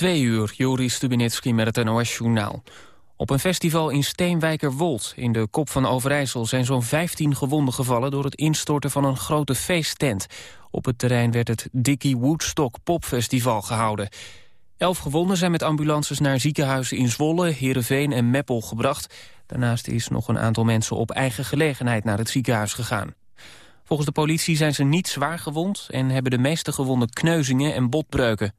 twee uur, Joris Stubinitski met het NOS-journaal. Op een festival in Steenwijkerwold, in de kop van Overijssel... zijn zo'n 15 gewonden gevallen door het instorten van een grote feesttent. Op het terrein werd het Dickie Woodstock Popfestival gehouden. Elf gewonden zijn met ambulances naar ziekenhuizen in Zwolle, Heerenveen en Meppel gebracht. Daarnaast is nog een aantal mensen op eigen gelegenheid naar het ziekenhuis gegaan. Volgens de politie zijn ze niet zwaar gewond... en hebben de meeste gewonden kneuzingen en botbreuken.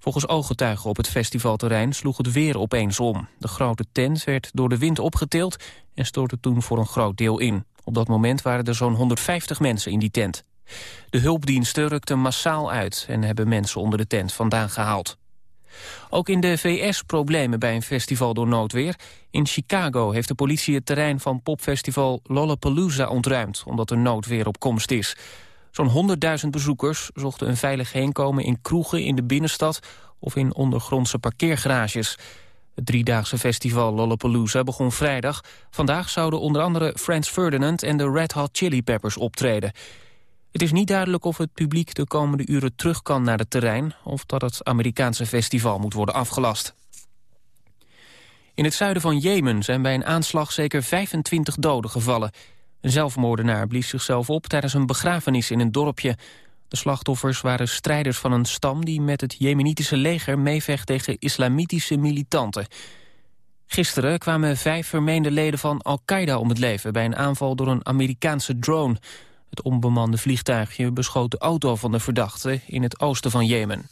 Volgens ooggetuigen op het festivalterrein sloeg het weer opeens om. De grote tent werd door de wind opgetild en stortte toen voor een groot deel in. Op dat moment waren er zo'n 150 mensen in die tent. De hulpdiensten rukten massaal uit en hebben mensen onder de tent vandaan gehaald. Ook in de VS problemen bij een festival door noodweer. In Chicago heeft de politie het terrein van popfestival Lollapalooza ontruimd... omdat er noodweer op komst is. Zo'n 100.000 bezoekers zochten een veilig heenkomen in kroegen in de binnenstad... of in ondergrondse parkeergarages. Het driedaagse festival Lollapalooza begon vrijdag. Vandaag zouden onder andere Frans Ferdinand en de Red Hot Chili Peppers optreden. Het is niet duidelijk of het publiek de komende uren terug kan naar het terrein... of dat het Amerikaanse festival moet worden afgelast. In het zuiden van Jemen zijn bij een aanslag zeker 25 doden gevallen. Een zelfmoordenaar blies zichzelf op tijdens een begrafenis in een dorpje. De slachtoffers waren strijders van een stam die met het Jemenitische leger meevecht tegen islamitische militanten. Gisteren kwamen vijf vermeende leden van Al-Qaeda om het leven bij een aanval door een Amerikaanse drone. Het onbemande vliegtuigje beschoot de auto van de verdachte in het oosten van Jemen.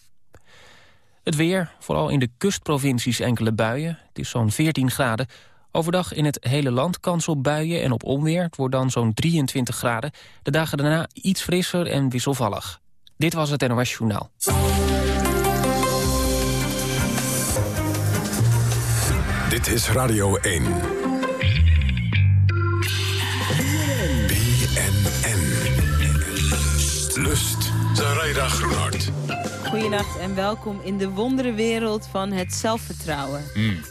Het weer, vooral in de kustprovincies enkele buien. Het is zo'n 14 graden. Overdag in het hele land kans op buien en op onweer. Het wordt dan zo'n 23 graden. De dagen daarna iets frisser en wisselvallig. Dit was het NOS Journaal. Dit is Radio 1. BNN. Lust. Zaraida Groenhart. Goedenacht en welkom in de wonderenwereld van het zelfvertrouwen.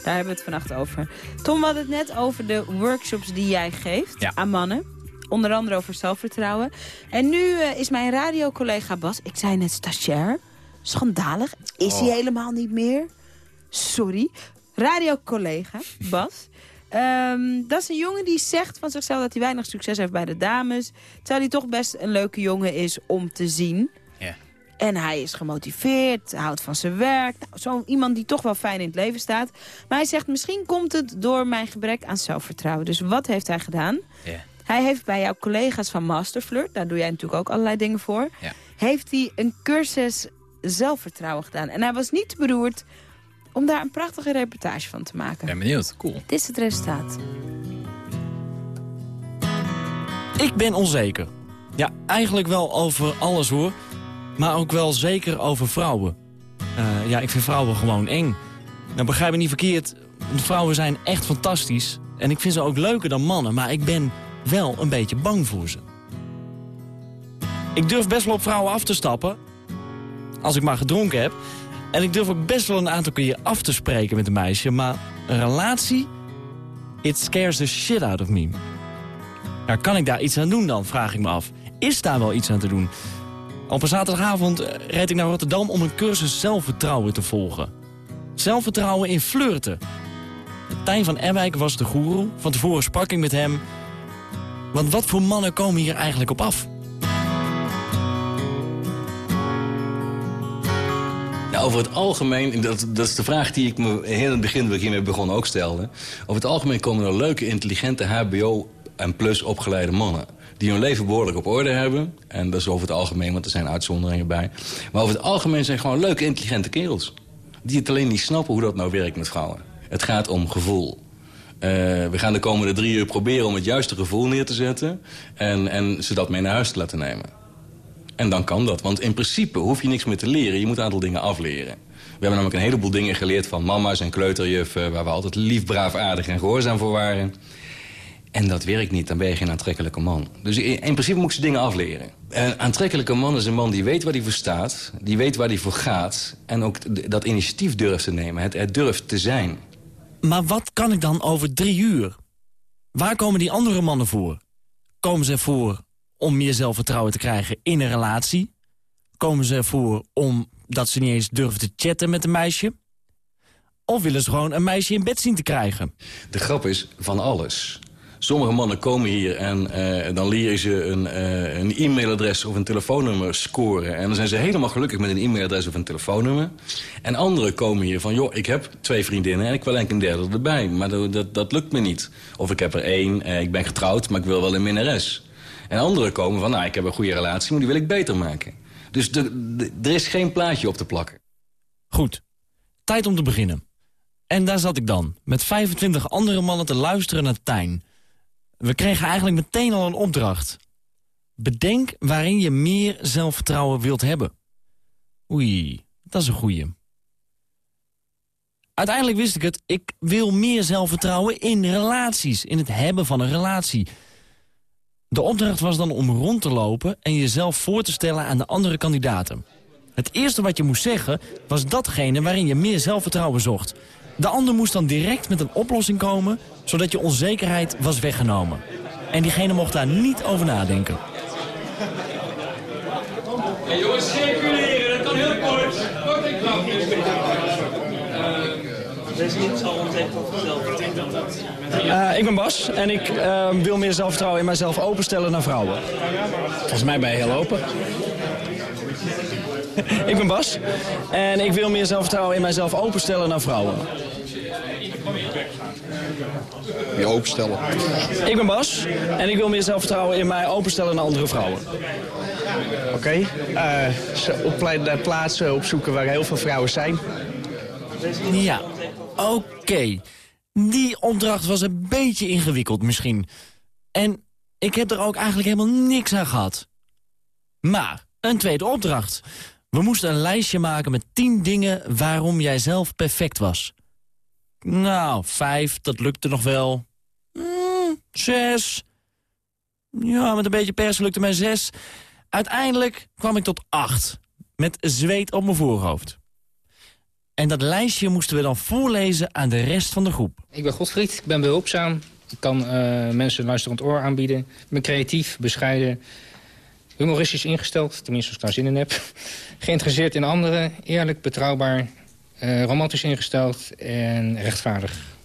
Daar hebben we het vannacht over. Tom, hadden het net over de workshops die jij geeft aan mannen. Onder andere over zelfvertrouwen. En nu eh, is mijn radiocollega Bas, ik zei net stagiair, schandalig. Is hij helemaal niet meer? Sorry. Radiocollega Bas. Ehm, dat is een jongen die zegt van zichzelf dat hij weinig succes heeft bij de dames. Terwijl hij toch best een leuke jongen is om te zien. En hij is gemotiveerd, houdt van zijn werk. Nou, Zo iemand die toch wel fijn in het leven staat. Maar hij zegt, misschien komt het door mijn gebrek aan zelfvertrouwen. Dus wat heeft hij gedaan? Ja. Hij heeft bij jouw collega's van Masterflirt, daar doe jij natuurlijk ook allerlei dingen voor... Ja. heeft hij een cursus zelfvertrouwen gedaan. En hij was niet beroerd om daar een prachtige reportage van te maken. Ben benieuwd. Cool. Dit is het resultaat. Ik ben onzeker. Ja, eigenlijk wel over alles hoor. Maar ook wel zeker over vrouwen. Eh, ja, ik vind vrouwen gewoon eng. Nou, begrijp me niet verkeerd. Vrouwen zijn echt fantastisch. En ik vind ze ook leuker dan mannen. Maar ik ben wel een beetje bang voor ze. Ik durf best wel op vrouwen af te stappen. Als ik maar gedronken heb. En ik durf ook best wel een aantal keer af te spreken met een meisje. Maar een relatie... It scares the shit out of me. Ja, kan ik daar iets aan doen dan, vraag ik me af. Is daar wel iets aan te doen? Op een zaterdagavond eh, reed ik naar Rotterdam om een cursus zelfvertrouwen te volgen. Zelfvertrouwen in flirten. Tijn van Erwijk was de goeroe. Van tevoren sprak ik met hem. Want wat voor mannen komen hier eigenlijk op af? Ja, over het algemeen, dat, dat is de vraag die ik me heel in het begin, waar ik hiermee begon, ook stelde. Over het algemeen komen er leuke, intelligente hbo- en plus opgeleide mannen. Die hun leven behoorlijk op orde hebben. En dat is over het algemeen, want er zijn uitzonderingen bij. Maar over het algemeen zijn gewoon leuke, intelligente kerels. Die het alleen niet snappen hoe dat nou werkt met vrouwen. Het gaat om gevoel. Eh, we gaan de komende drie uur proberen om het juiste gevoel neer te zetten... en, en ze dat mee naar huis te laten nemen. En dan kan dat, want in principe hoef je niks meer te leren. Je moet een aantal dingen afleren. We hebben namelijk een heleboel dingen geleerd van mama's en kleuterjuffen... waar we altijd lief, braaf, aardig en gehoorzaam voor waren. En dat werkt niet, dan ben je geen aantrekkelijke man. Dus in, in principe moet je dingen afleren. Een aantrekkelijke man is een man die weet waar hij voor staat... die weet waar hij voor gaat... en ook dat initiatief durft te nemen, het, durft te zijn. Maar wat kan ik dan over drie uur? Waar komen die andere mannen voor? Komen ze ervoor om meer zelfvertrouwen te krijgen in een relatie? Komen ze ervoor om dat ze niet eens durven te chatten met een meisje. Of willen ze gewoon een meisje in bed zien te krijgen. De grap is van alles. Sommige mannen komen hier en uh, dan leren ze een, uh, een e-mailadres of een telefoonnummer scoren. En dan zijn ze helemaal gelukkig met een e-mailadres of een telefoonnummer. En anderen komen hier van, joh, ik heb twee vriendinnen en ik wil eigenlijk een derde erbij. Maar dat, dat, dat lukt me niet. Of ik heb er één, uh, ik ben getrouwd, maar ik wil wel een minnares. En anderen komen van, nou, ik heb een goede relatie, maar die wil ik beter maken. Dus er is geen plaatje op te plakken. Goed, tijd om te beginnen. En daar zat ik dan, met 25 andere mannen te luisteren naar Tijn. We kregen eigenlijk meteen al een opdracht. Bedenk waarin je meer zelfvertrouwen wilt hebben. Oei, dat is een goeie. Uiteindelijk wist ik het, ik wil meer zelfvertrouwen in relaties, in het hebben van een relatie. De opdracht was dan om rond te lopen en jezelf voor te stellen aan de andere kandidaten. Het eerste wat je moest zeggen was datgene waarin je meer zelfvertrouwen zocht. De ander moest dan direct met een oplossing komen, zodat je onzekerheid was weggenomen. En diegene mocht daar niet over nadenken. Hey jongens, circuleren, dat kan heel kort. Kort en krachtig. Uh, ik ben Bas en ik uh, wil meer zelfvertrouwen in mijzelf openstellen naar vrouwen. Volgens mij ben je heel open. ik ben Bas en ik wil meer zelfvertrouwen in mijzelf openstellen naar vrouwen. Je openstellen. Ik ben Bas en ik wil meer zelfvertrouwen in mij openstellen naar andere vrouwen. Oké, okay. uh, opleiden plaatsen opzoeken waar heel veel vrouwen zijn. Ja, oké. Die opdracht was een beetje ingewikkeld misschien. En ik heb er ook eigenlijk helemaal niks aan gehad. Maar, een tweede opdracht. We moesten een lijstje maken met tien dingen waarom jij zelf perfect was. Nou, vijf, dat lukte nog wel. Mm, zes. Ja, met een beetje pers lukte mij zes. Uiteindelijk kwam ik tot acht. Met zweet op mijn voorhoofd. En dat lijstje moesten we dan voorlezen aan de rest van de groep. Ik ben Godfried, ik ben behulpzaam. Ik kan uh, mensen een luisterend oor aanbieden. Ik ben creatief, bescheiden, humoristisch ingesteld. Tenminste, als ik daar zin in heb. Geïnteresseerd in anderen, eerlijk, betrouwbaar, uh, romantisch ingesteld en rechtvaardig.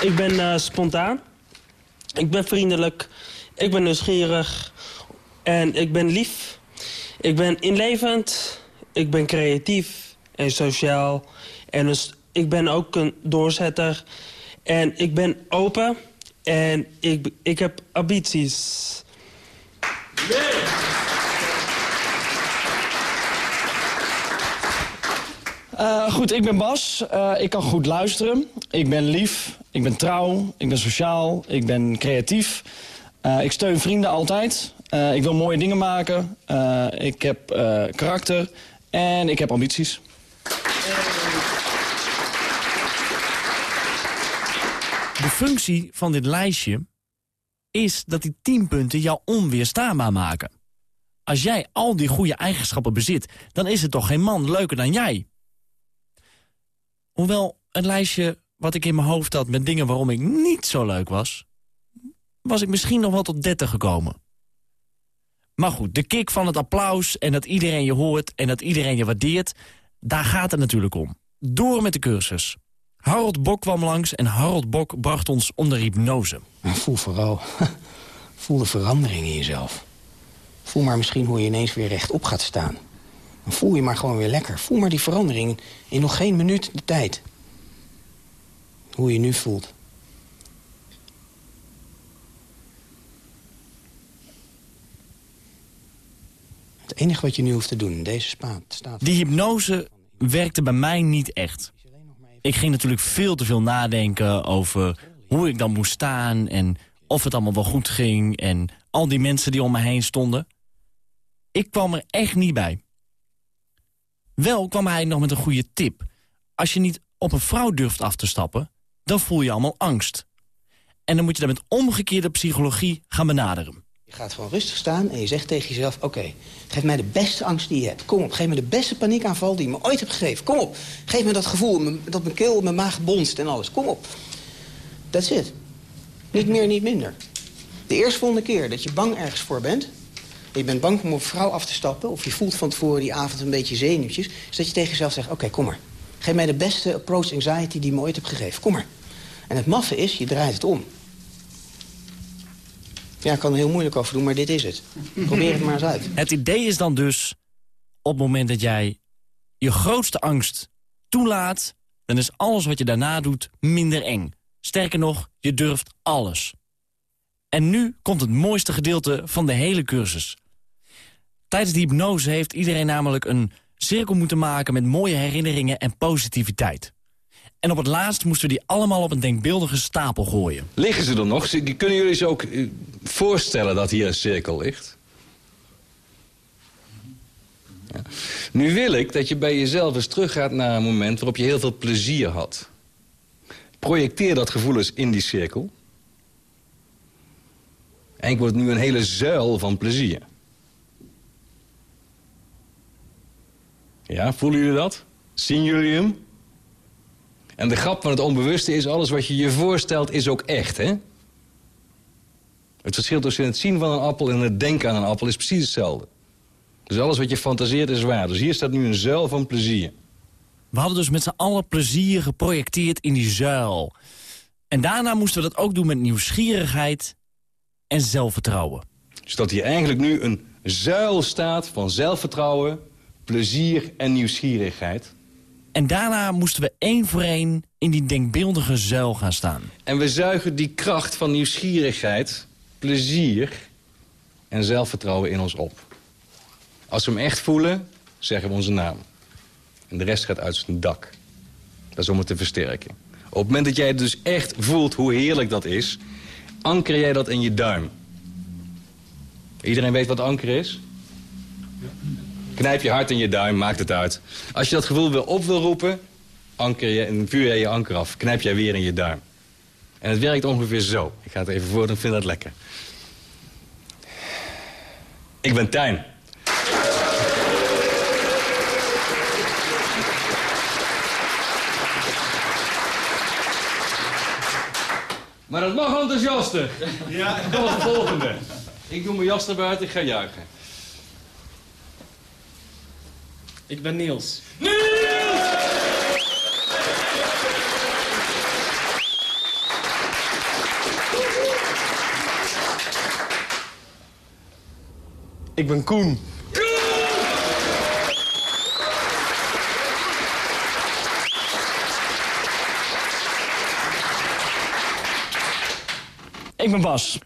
Ik ben uh, spontaan. Ik ben vriendelijk. Ik ben nieuwsgierig. En ik ben lief. Ik ben inlevend. Ik ben creatief en sociaal. En dus, ik ben ook een doorzetter. En ik ben open. En ik, ik heb ambities. Uh, goed, ik ben Bas. Uh, ik kan goed luisteren. Ik ben lief. Ik ben trouw. Ik ben sociaal. Ik ben creatief. Uh, ik steun vrienden altijd. ik wil mooie dingen maken. ik heb karakter. En ik heb ambities. De functie van dit lijstje is dat die tien punten jou onweerstaanbaar maken. Als jij al die goede eigenschappen bezit, dan is er toch geen man leuker dan jij. Hoewel een lijstje wat ik in mijn hoofd had met dingen waarom ik niet zo leuk was... was ik misschien nog wel tot 30 gekomen. Maar goed, de kick van het applaus en dat iedereen je hoort en dat iedereen je waardeert... daar gaat het natuurlijk om. Door met de cursus. Harold Bok kwam langs en Harold Bok bracht ons onder hypnose. voel vooral voel de verandering in jezelf. Voel maar misschien hoe je ineens weer rechtop gaat staan. Dan voel je maar gewoon weer lekker. Voel maar die verandering in nog geen minuut de tijd. Hoe je nu voelt. Het enige wat je nu hoeft te doen, deze spaat, staat... Die hypnose werkte bij mij niet echt. Ik ging natuurlijk veel te veel nadenken over hoe ik dan moest staan... en of het allemaal wel goed ging en al die mensen die om me heen stonden. Ik kwam er echt niet bij. Wel kwam hij nog met een goede tip. Als je niet op een vrouw durft af te stappen, dan voel je allemaal angst. En dan moet je dat met omgekeerde psychologie gaan benaderen. Je gaat gewoon rustig staan en je zegt tegen jezelf... oké, geef mij de beste angst die je hebt. Kom op, geef me de beste paniekaanval die je me ooit hebt gegeven. Kom op, geef me dat gevoel dat mijn keel, mijn maag bonst en alles. Kom op. That's it. Niet meer, niet minder. De eerste volgende keer dat je bang ergens voor bent... je bent bang om op een vrouw af te stappen... of je voelt van tevoren die avond een beetje zenuwtjes... is dat je tegen jezelf zegt, oké, kom maar. Geef mij de beste approach anxiety die je me ooit hebt gegeven. Kom maar. En het maffe is, je draait het om. Ja, ik kan er heel moeilijk over doen, maar dit is het. Probeer het maar eens uit. Het idee is dan dus, op het moment dat jij je grootste angst toelaat... dan is alles wat je daarna doet minder eng. Sterker nog, je durft alles. En nu komt het mooiste gedeelte van de hele cursus. Tijdens die hypnose heeft iedereen namelijk een cirkel moeten maken... met mooie herinneringen en positiviteit. En op het laatst moesten we die allemaal op een denkbeeldige stapel gooien. Liggen ze er nog? Kunnen jullie zich ook eh, voorstellen dat hier een cirkel ligt? Ja. Nu wil ik dat je bij jezelf eens teruggaat naar een moment waarop je heel veel plezier had. Projecteer dat gevoel eens in die cirkel. En ik word nu een hele zuil van plezier. Ja, voelen jullie dat? Zien jullie hem? En de grap van het onbewuste is, alles wat je je voorstelt is ook echt, hè? Het verschil tussen het zien van een appel en het denken aan een appel is precies hetzelfde. Dus alles wat je fantaseert is waar. Dus hier staat nu een zuil van plezier. We hadden dus met z'n allen plezier geprojecteerd in die zuil. En daarna moesten we dat ook doen met nieuwsgierigheid en zelfvertrouwen. Dus dat hier eigenlijk nu een zuil staat van zelfvertrouwen, plezier en nieuwsgierigheid. En daarna moesten we één voor één in die denkbeeldige zuil gaan staan. En we zuigen die kracht van nieuwsgierigheid, plezier en zelfvertrouwen in ons op. Als we hem echt voelen, zeggen we onze naam. En de rest gaat uit zijn dak. Dat is om het te versterken. Op het moment dat jij dus echt voelt hoe heerlijk dat is... anker jij dat in je duim. Iedereen weet wat anker is? Knijp je hart in je duim, maakt het uit. Als je dat gevoel weer op wil roepen, anker je en vuur jij je anker af. Knijp jij weer in je duim. En het werkt ongeveer zo. Ik ga het even voor, ik vind dat lekker. Ik ben Tijn. Maar dat mag enthousiaster. Ja. Dan het volgende. Ik doe mijn jas naar buiten, ik ga juichen. Ik ben Niels. Ik ben Koen. Ik ben Bas.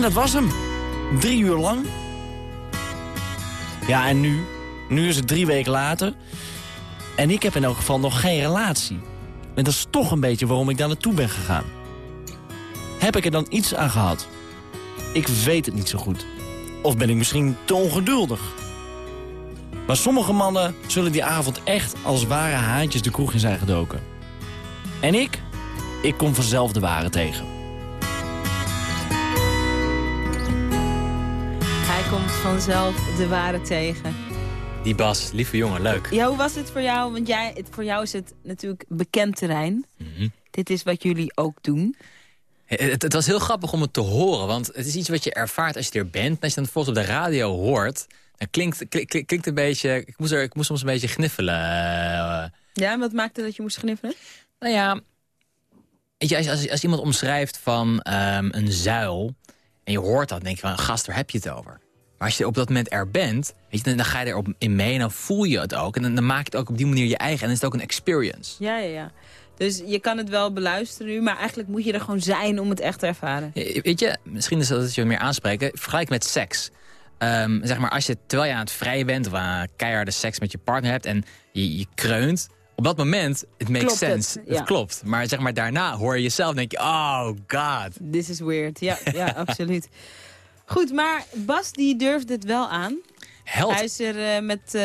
En dat was hem. Drie uur lang. Ja, en nu? Nu is het drie weken later. En ik heb in elk geval nog geen relatie. En dat is toch een beetje waarom ik daar naartoe ben gegaan. Heb ik er dan iets aan gehad? Ik weet het niet zo goed. Of ben ik misschien te ongeduldig? Maar sommige mannen zullen die avond echt als ware haantjes de kroeg in zijn gedoken. En ik? Ik kom vanzelf de ware tegen. Vanzelf de ware tegen. Die Bas, lieve jongen, leuk. Ja, hoe was het voor jou? Want jij, het, voor jou is het natuurlijk bekend terrein. Mhm. Dit is wat jullie ook doen. Het, het, was heel grappig om het te horen, want het is iets wat je ervaart als je er bent. En als je dan bijvoorbeeld op de radio hoort, dan klinkt, klinkt, klinkt een beetje... Ik moest, er, ik moest soms een beetje gniffelen. Ja, en wat maakte dat je moest gniffelen? Nou ja, weet je, als, als, als iemand omschrijft van um, een zuil... en je hoort dat, dan denk je van, gast, waar heb je het over? Maar als je op dat moment er bent, weet je, dan, ga je erop in mee en dan voel je het ook. En dan, dan maak je het ook op die manier je eigen. En dan is het ook een experience. Ja, ja, ja. Dus je kan het wel beluisteren nu, maar eigenlijk moet je er gewoon zijn om het echt te ervaren. Weet je, misschien is dat het je meer aanspreken. Vergelijk met seks. Um, zeg maar, als je, terwijl je aan het vrijen bent of aan keiharde seks met je partner hebt en je, je kreunt, op dat moment, het makes klopt sense. Het, het, klopt. Maar zeg maar, daarna hoor je jezelf en denk je, oh god. This is weird. Ja, ja absoluut. Goed, maar Bas die durfde het wel aan. Held. Hij is, er, uh, met, uh,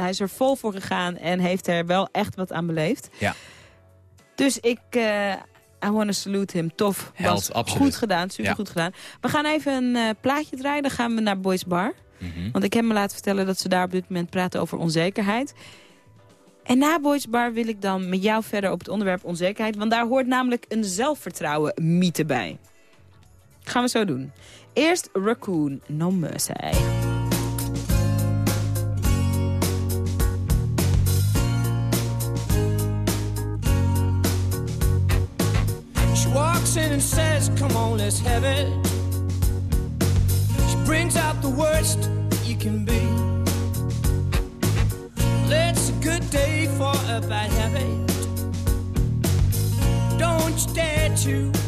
hij is er vol voor gegaan en heeft er wel echt wat aan beleefd. Ja. Dus ik uh, I wanna salute him. Tof. Held, Bas. absoluut. Goed gedaan, super Ja. goed gedaan. We gaan even een eh, plaatje draaien. Dan gaan we naar Boys Bar. Mhm. Want ik heb me laten vertellen dat ze daar op dit moment praten over onzekerheid. En na Boys Bar wil ik dan met jou verder op het onderwerp onzekerheid. Want daar hoort namelijk een zelfvertrouwen mythe bij. Gaan we zo doen. Eerst Raccoon, No Mercy. She walks in and says, Come on, let's have it. She brings out the worst you can be. It's a good day for a bad habit. Don't you dare to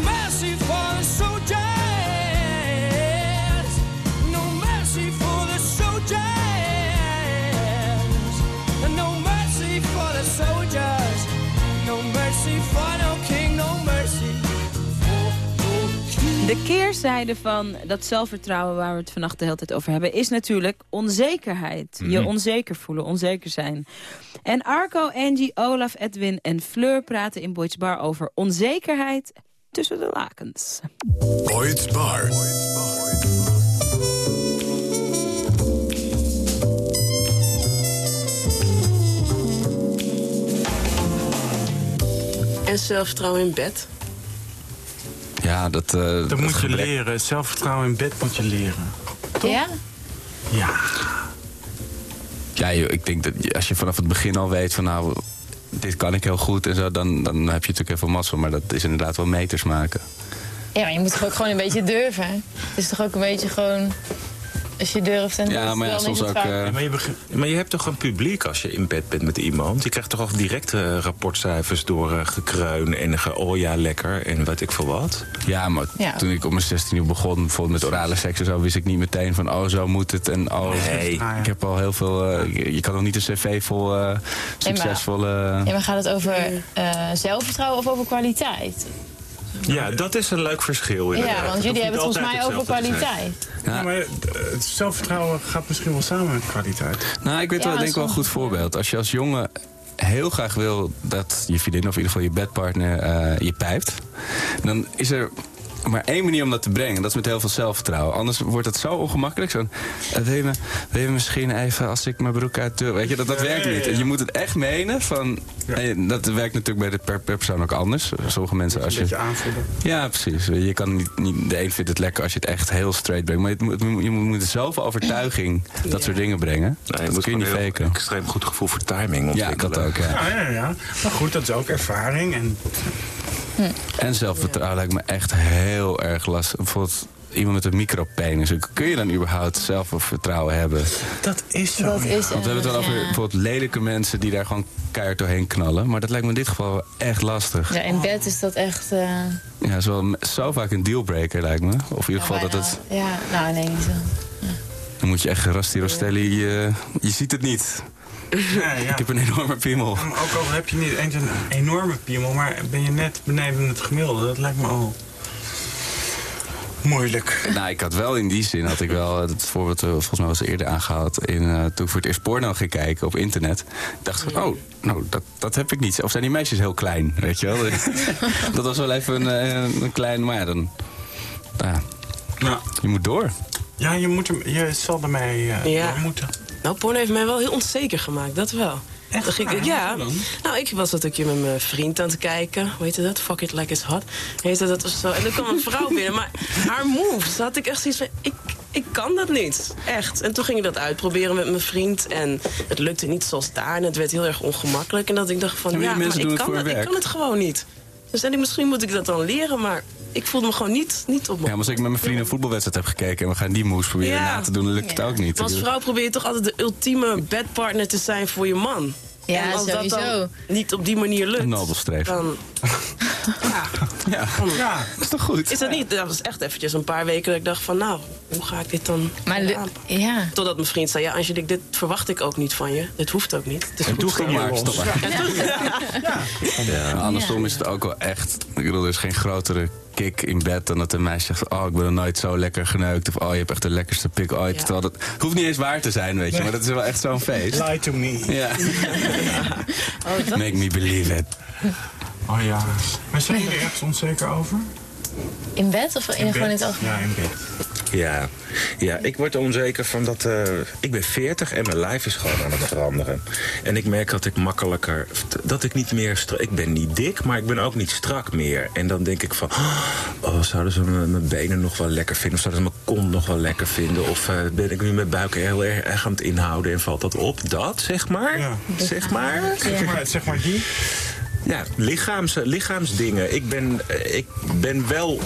De keerzijde van dat zelfvertrouwen waar we het vannacht de hele tijd over hebben... is natuurlijk onzekerheid. Je Mhm. onzeker voelen, onzeker zijn. En Arco, Angie, Olaf, Edwin en Fleur praten in Boyd's Bar over onzekerheid tussen de lakens. Boyd's Bar. En zelfvertrouwen in bed. Ja, dat... eh, Dat moet je leren. Zelfvertrouwen in bed moet je leren. Ja? Ja. Ja, joh, ik denk dat als je vanaf het begin al weet van nou, dit kan ik heel goed en zo, dan, dan heb je natuurlijk heel veel mazzel. Maar dat is inderdaad wel meters maken. Ja, maar je moet toch ook gewoon een beetje durven. Het is toch ook een beetje gewoon... Als je durft en Ja, maar ja, soms ook, eh, Maar je, begint- maar je hebt toch een publiek als je in bed bent met iemand. Je krijgt toch al direct eh, rapportcijfers door gekreun en ge oh ja, lekker en weet ik veel wat. Ja, maar Ja. toen ik op mijn 16 uur begon, bijvoorbeeld met orale seks en zo, wist ik niet meteen van oh, zo moet het. En oh, Nee. ik heb al heel veel. eh, je, je kan nog niet een cv vol eh, succesvolle. Ja, maar gaat het over eh, zelfvertrouwen of over kwaliteit? Ja, dat is een leuk verschil. inderdaad. Ja, want jullie hebben het volgens mij over kwaliteit. Ja, maar eh, het zelfvertrouwen gaat misschien wel samen met kwaliteit. Nou, ik weet Ja, wel, denk ik wel een goed voorbeeld. Als je als jongen heel graag wil dat je vriendin of in ieder geval je bedpartner eh, je pijpt, dan is er maar één manier om dat te brengen. Dat is met heel veel zelfvertrouwen. Anders wordt het zo ongemakkelijk. Zo, eh, wil, je me, wil je misschien even als ik mijn broek uit doe? Weet je, dat, dat Ja, werkt ja, ja, niet. ja. Je moet het echt menen. Van, en dat werkt natuurlijk bij de per, per persoon ook anders. Sommige mensen als Een je... beetje aanvoelen. Ja, precies. Je kan niet, niet, de een vindt het lekker als je het echt heel straight brengt. Maar het moet, het moet- je moet zoveel overtuiging dat soort dingen brengen. Nee, je dat moet kun je niet gewoon een faken. extreem goed gevoel voor timing Ja, ontwikkelen. dat ook, ja. Ja, ja, ja. Maar goed, dat is ook ervaring. En En zelfvertrouwen lijkt me echt heel erg lastig. Bijvoorbeeld, iemand met een micropenis. Kun je dan überhaupt zelfvertrouwen hebben? Dat is zo. Dat is Want we hebben het wel over ja. bijvoorbeeld lelijke mensen die daar gewoon keihard doorheen knallen. Maar dat lijkt me in dit geval echt lastig. Ja, in bed is dat echt... eh, Ja, dat is wel zo vaak een dealbreaker lijkt me. Of in ieder geval dat het... Ja, nou nee, niet zo. Dan moet je echt Rasti Rostelli... Je, je ziet het niet. Ja, ja. Ik heb een enorme piemel. Ook al heb je niet eens een enorme piemel, maar ben je net beneden het gemiddelde. Dat lijkt me al moeilijk. Nou, ik had wel in die zin, had ik wel, het voorbeeld eh, volgens mij was eerder aangehaald, in, eh, toen ik voor het eerst porno ging kijken op internet. Ik dacht van, oh, nou, dat, dat heb ik niet. Of zijn die meisjes heel klein, weet je wel? dat was wel even een, eh, een klein, maar ja, dan, nou, ja, Nou, je moet door. ja, je, moet hem, je zal ermee eh Ja. door moeten. Nou, porno heeft mij wel heel onzeker gemaakt, dat wel. Echt ik, waar? ja. Nou, ik was dat een keer met mijn vriend aan het kijken. Hoe heette dat? Fuck it like it's hot. Heette dat of zo. En dan kwam een vrouw binnen. Maar haar moves had ik echt zoiets van... Ik, ik kan dat niet. Echt. En toen ging ik dat uitproberen met mijn vriend. En het lukte niet zoals daar. En het werd heel erg ongemakkelijk. En dat ik dacht van... Ja, maar ik, het kan dat, hun ik kan het gewoon niet. Dus en ik, misschien moet ik dat dan leren. Maar ik voelde me gewoon niet, niet op Ja, maar als ik met mijn vrienden een voetbalwedstrijd heb gekeken en we gaan die moves proberen Ja. na te doen, dan lukt het ook niet. Maar als vrouw probeer je toch altijd de ultieme bedpartner te zijn voor je man. Ja, en als dat dan niet op die manier lukt, Een nobelstreef. dan Ja, Ja, dat is toch goed? is dat niet. Dat was echt eventjes een paar weken dat ik dacht van nou, hoe ga ik dit dan Maar aanpakken? ja. Totdat mijn vriend zei, ja Angelique, dit verwacht ik ook niet van je. Dit hoeft ook niet. Het is En toen ging maar, stop maar. Ja, andersom is het ook wel echt. Ik bedoel, er is geen grotere kick in bed dan dat een meisje zegt: Oh, ik ben er nooit zo lekker geneukt. Of oh, je hebt echt de lekkerste pik ooit. Ja. Terwijl dat hoeft niet eens waar te zijn, weet je. Maar dat is wel echt zo'n feest. lie to me. Ja. Oh, dat- Make me believe it. Oh ja. Maar zijn jullie ergens onzeker over? In bed of in, gewoon in het algemeen? Ja, in bed. Ja, ja, ik word er onzeker van dat... eh, ik ben 40 en mijn lijf is gewoon aan het veranderen. En ik merk dat ik makkelijker... Dat ik niet meer... Ik ben niet dik, maar ik ben ook niet strak meer. En dan denk ik van... Oh, zouden ze mijn benen nog wel lekker vinden? Of zouden ze mijn kont nog wel lekker vinden? Of eh, ben ik nu mijn buik heel erg, erg aan het inhouden en valt dat op? Dat, zeg maar. Ja. Zeg maar. Zeg maar, zeg maar die. Ja, lichaams, lichaamsdingen. Ik ben, eh, ik ben wel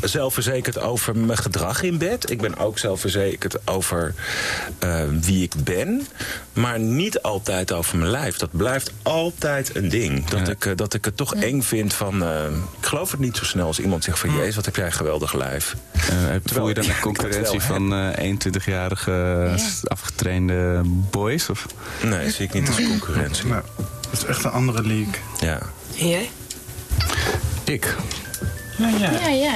zelfverzekerd over mijn gedrag in bed. Ik ben ook zelfverzekerd over eh, wie ik ben. Maar niet altijd over mijn lijf. Dat blijft altijd een ding. Dat, ik, eh, dat ik het toch eng vind van... eh, ik geloof het niet zo snel als iemand zegt van... Jezus, wat heb jij een geweldig lijf. Eh, voel je dan dat concurrentie van eh 21-jarige afgetrainde boys? Of? Nee, zie ik niet als concurrentie. Nou, dat is echt een andere league. Ja. En jij? Ik. Ja, ja. Ja, ja.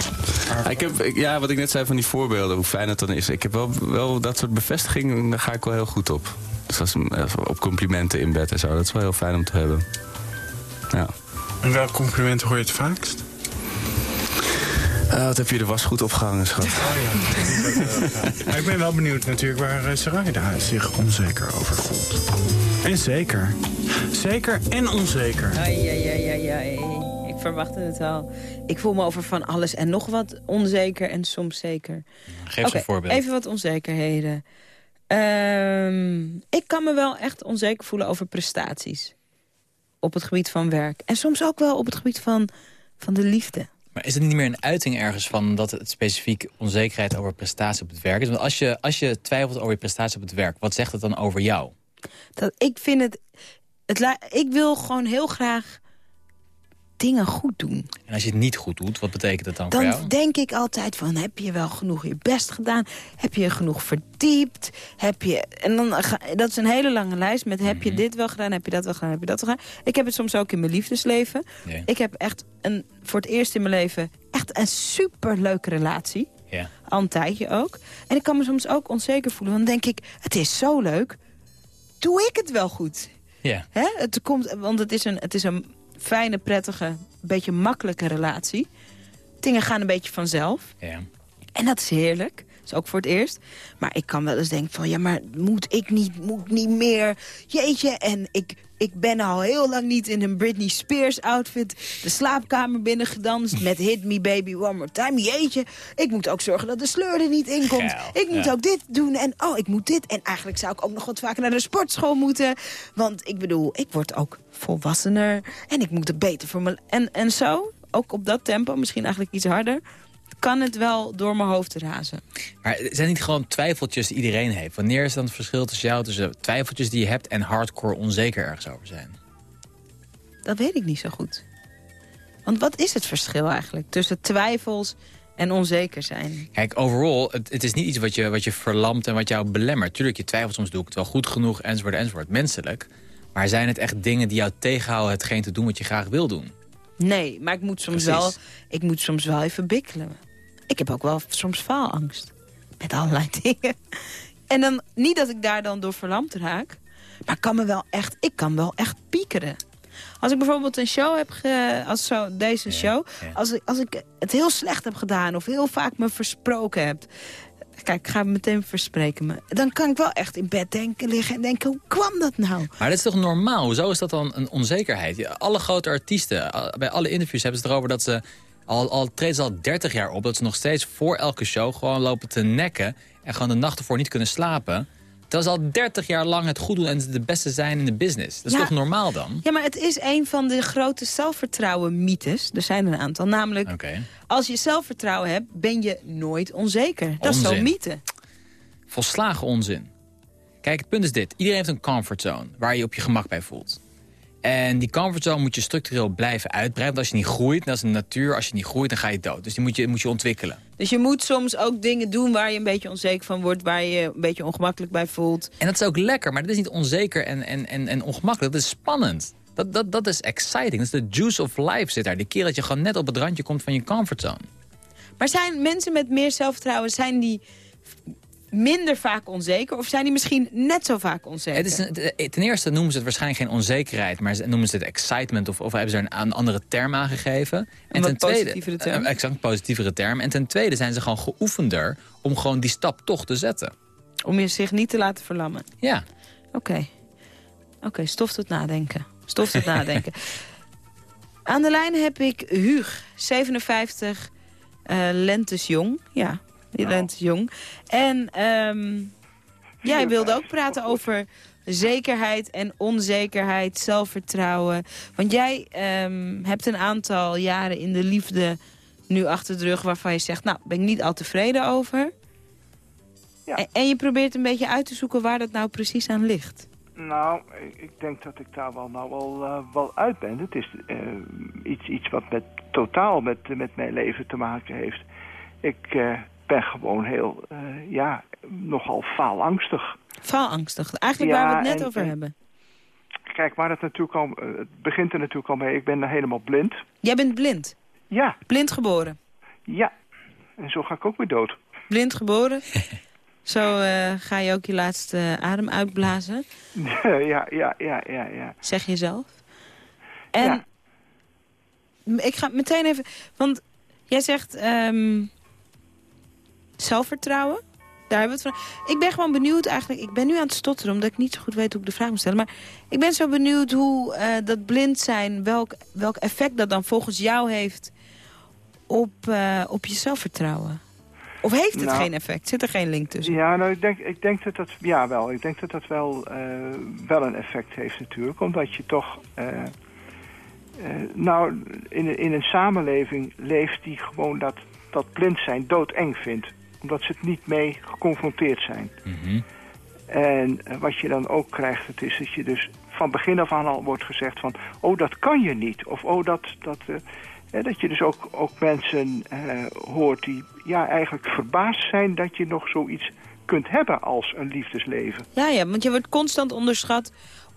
Ja, Ik heb, ik- ja, wat ik net zei van die voorbeelden, hoe fijn het dan is. Ik heb wel, wel dat soort bevestiging, daar ga ik wel heel goed op. Dus eh, op complimenten in bed en zo. Dat is wel heel fijn om te hebben. Ja. En welk compliment hoor je het vaakst? Eh, wat heb je de was goed opgehangen, schat? Maar ik ben wel benieuwd natuurlijk waar uh, Sarayda zich onzeker over voelt. En zeker. Zeker en onzeker. Ai, ai, ai, ai, ai. Ik verwachtte het al. Ik voel me over van alles en nog wat onzeker en soms zeker. Geef Oké, een voorbeeld. Even wat onzekerheden. Ehm, ik kan me wel echt onzeker voelen over prestaties. Op het gebied van werk. En soms ook wel op het gebied van, van de liefde. Maar is het niet meer een uiting ergens van dat het specifiek onzekerheid over prestatie op het werk is? Want als je, als je twijfelt over je prestatie op het werk, wat zegt het dan over jou? Dat, ik vind het... het ik wil gewoon heel graag dingen goed doen. En als je het niet goed doet, wat betekent dat dan, voor jou? Dan denk ik altijd van, heb je wel genoeg je best gedaan? Heb je genoeg verdiept? Heb je... En dan, dat is een hele lange lijst met heb Mhm. je dit wel gedaan? Heb je dat wel gedaan? Heb je dat wel gedaan? Ik heb het soms ook in mijn liefdesleven. Ik heb echt een, voor het eerst in mijn leven echt een superleuke relatie. Ja. Al een tijdje ook. En ik kan me soms ook onzeker voelen. Want dan denk ik, het is zo leuk. Doe ik het wel goed? Ja. Hè? Het komt, want het is, een, het is een fijne, prettige, beetje makkelijke relatie. Dingen gaan een beetje vanzelf. Ja. En dat is heerlijk. Dat is ook voor het eerst. Maar ik kan wel eens denken van... ja, maar moet ik niet, moet niet meer? Jeetje, en ik, ik ben al heel lang niet in een Britney Spears outfit... de slaapkamer binnengedanst met Hit Me Baby One More Time. Jeetje, ik moet ook zorgen dat de sleur er niet in komt. Ik moet ja. ook dit doen en oh, ik moet dit. En eigenlijk zou ik ook nog wat vaker naar de sportschool moeten. Want ik bedoel, ik word ook volwassener. En ik moet het beter voor me... En, en zo, ook op dat tempo, misschien eigenlijk iets harder kan het wel door mijn hoofd razen. Maar zijn niet gewoon twijfeltjes die iedereen heeft? Wanneer is dan het verschil tussen jou, tussen twijfeltjes die je hebt... en hardcore onzeker ergens over zijn? Dat weet ik niet zo goed. Want wat is het verschil eigenlijk tussen twijfels en onzeker zijn? Kijk, overal, het, het is niet iets wat je, wat je verlamt en wat jou belemmert. Tuurlijk, je twijfelt soms, doe ik het wel goed genoeg, enzovoort, enzovoort. Menselijk. Maar zijn het echt dingen die jou tegenhouden hetgeen te doen wat je graag wil doen? Nee, maar ik moet soms, wel, ik moet soms wel even bikkelen. Ik heb ook wel soms faalangst. Met allerlei dingen. En dan, niet dat ik daar dan door verlamd raak. Maar kan me wel echt, ik kan wel echt piekeren. Als ik bijvoorbeeld een show heb, ge, als zo, deze show... Als, ik, als ik het heel slecht heb gedaan of heel vaak me versproken heb... Kijk, ik ga me meteen verspreken. Me. Dan kan ik wel echt in bed denken, liggen en denken, hoe kwam dat nou? Maar dat is toch normaal? Hoezo is dat dan een onzekerheid? Alle grote artiesten, bij alle interviews hebben ze het erover dat ze... Al, al treden ze al 30 jaar op, dat ze nog steeds voor elke show gewoon lopen te nekken... en gewoon de nacht ervoor niet kunnen slapen... Dat is al 30 jaar lang het goed doen en de beste zijn in de business. Dat is toch normaal dan? Ja, maar het is een van de grote zelfvertrouwen mythes. Er zijn een aantal. Namelijk, als je zelfvertrouwen hebt, ben je nooit onzeker. Dat is zo'n mythe. Volslagen onzin. Kijk, het punt is dit. Iedereen heeft een comfortzone waar je op je gemak bij voelt. En die comfortzone moet je structureel blijven uitbreiden. Want als je niet groeit, dat is de natuur. Als je niet groeit, dan ga je dood. Dus die moet je, moet je ontwikkelen. Dus je moet soms ook dingen doen waar je een beetje onzeker van wordt. Waar je een beetje ongemakkelijk bij voelt. En dat is ook lekker, maar dat is niet onzeker en, en, en, en ongemakkelijk. Dat is spannend. Dat, dat, dat is exciting. Dat is de juice of life zit daar. Die keer dat je gewoon net op het randje komt van je comfortzone. Maar zijn mensen met meer zelfvertrouwen, zijn die minder vaak onzeker? Of zijn die misschien net zo vaak onzeker? Het is een, ten eerste noemen ze het waarschijnlijk geen onzekerheid... maar noemen ze het excitement of, of hebben ze er een, een andere term aan gegeven. En ten tweede, term? Uh, exact, positievere term. En ten tweede zijn ze gewoon geoefender om gewoon die stap toch te zetten. Om je zich niet te laten verlammen? Ja. Oké. Oké, stof tot nadenken. Stof tot nadenken. Aan de lijn heb ik Huug, 57, uh, lentes jong. Ja, je bent jong. En um, jij wilde ook praten over zekerheid en onzekerheid, zelfvertrouwen. Want jij um, hebt een aantal jaren in de liefde nu achter de rug... waarvan je zegt, nou, ben ik niet al tevreden over. Ja. En, en, je probeert een beetje uit te zoeken waar dat nou precies aan ligt. Nou, ik denk dat ik daar wel, nou wel, uh, wel uit ben. Het is uh, iets, iets wat met, totaal met, met mijn leven te maken heeft. Ik, uh, ben gewoon heel, uh, ja, nogal faalangstig. Faalangstig, eigenlijk waar we het net over hebben. Kijk, waar het natuurlijk al, uh, het begint er natuurlijk al mee. Ik ben helemaal blind. Jij bent blind? Ja. Blind geboren? Ja. En zo ga ik ook weer dood. Blind geboren? zo uh, ga je ook je laatste adem uitblazen? ja, ja, ja, ja, ja. Zeg je zelf? En ja. ik ga meteen even... Want jij zegt... Um, zelfvertrouwen. Daar hebben we het van. Ik ben gewoon benieuwd eigenlijk. Ik ben nu aan het stotteren omdat ik niet zo goed weet hoe ik de vraag moet stellen. Maar ik ben zo benieuwd hoe uh, dat blind zijn, welk, welk effect dat dan volgens jou heeft op, uh, op je zelfvertrouwen. Of heeft het nou, geen effect? Zit er geen link tussen? Ja, nou, ik denk, ik denk dat dat, ja wel, ik denk dat dat wel, uh, wel een effect heeft natuurlijk. Omdat je toch, nou, in, in een samenleving leeft die gewoon dat, dat blind zijn doodeng vindt omdat ze het niet mee geconfronteerd zijn. Mm -hmm. En wat je dan ook krijgt, het is dat je dus van begin af aan al wordt gezegd van... oh, dat kan je niet. Of oh, dat... dat uh, dat je dus ook, ook mensen uh, hoort die ja, eigenlijk verbaasd zijn... dat je nog zoiets kunt hebben als een liefdesleven. Ja, ja, want je wordt constant onderschat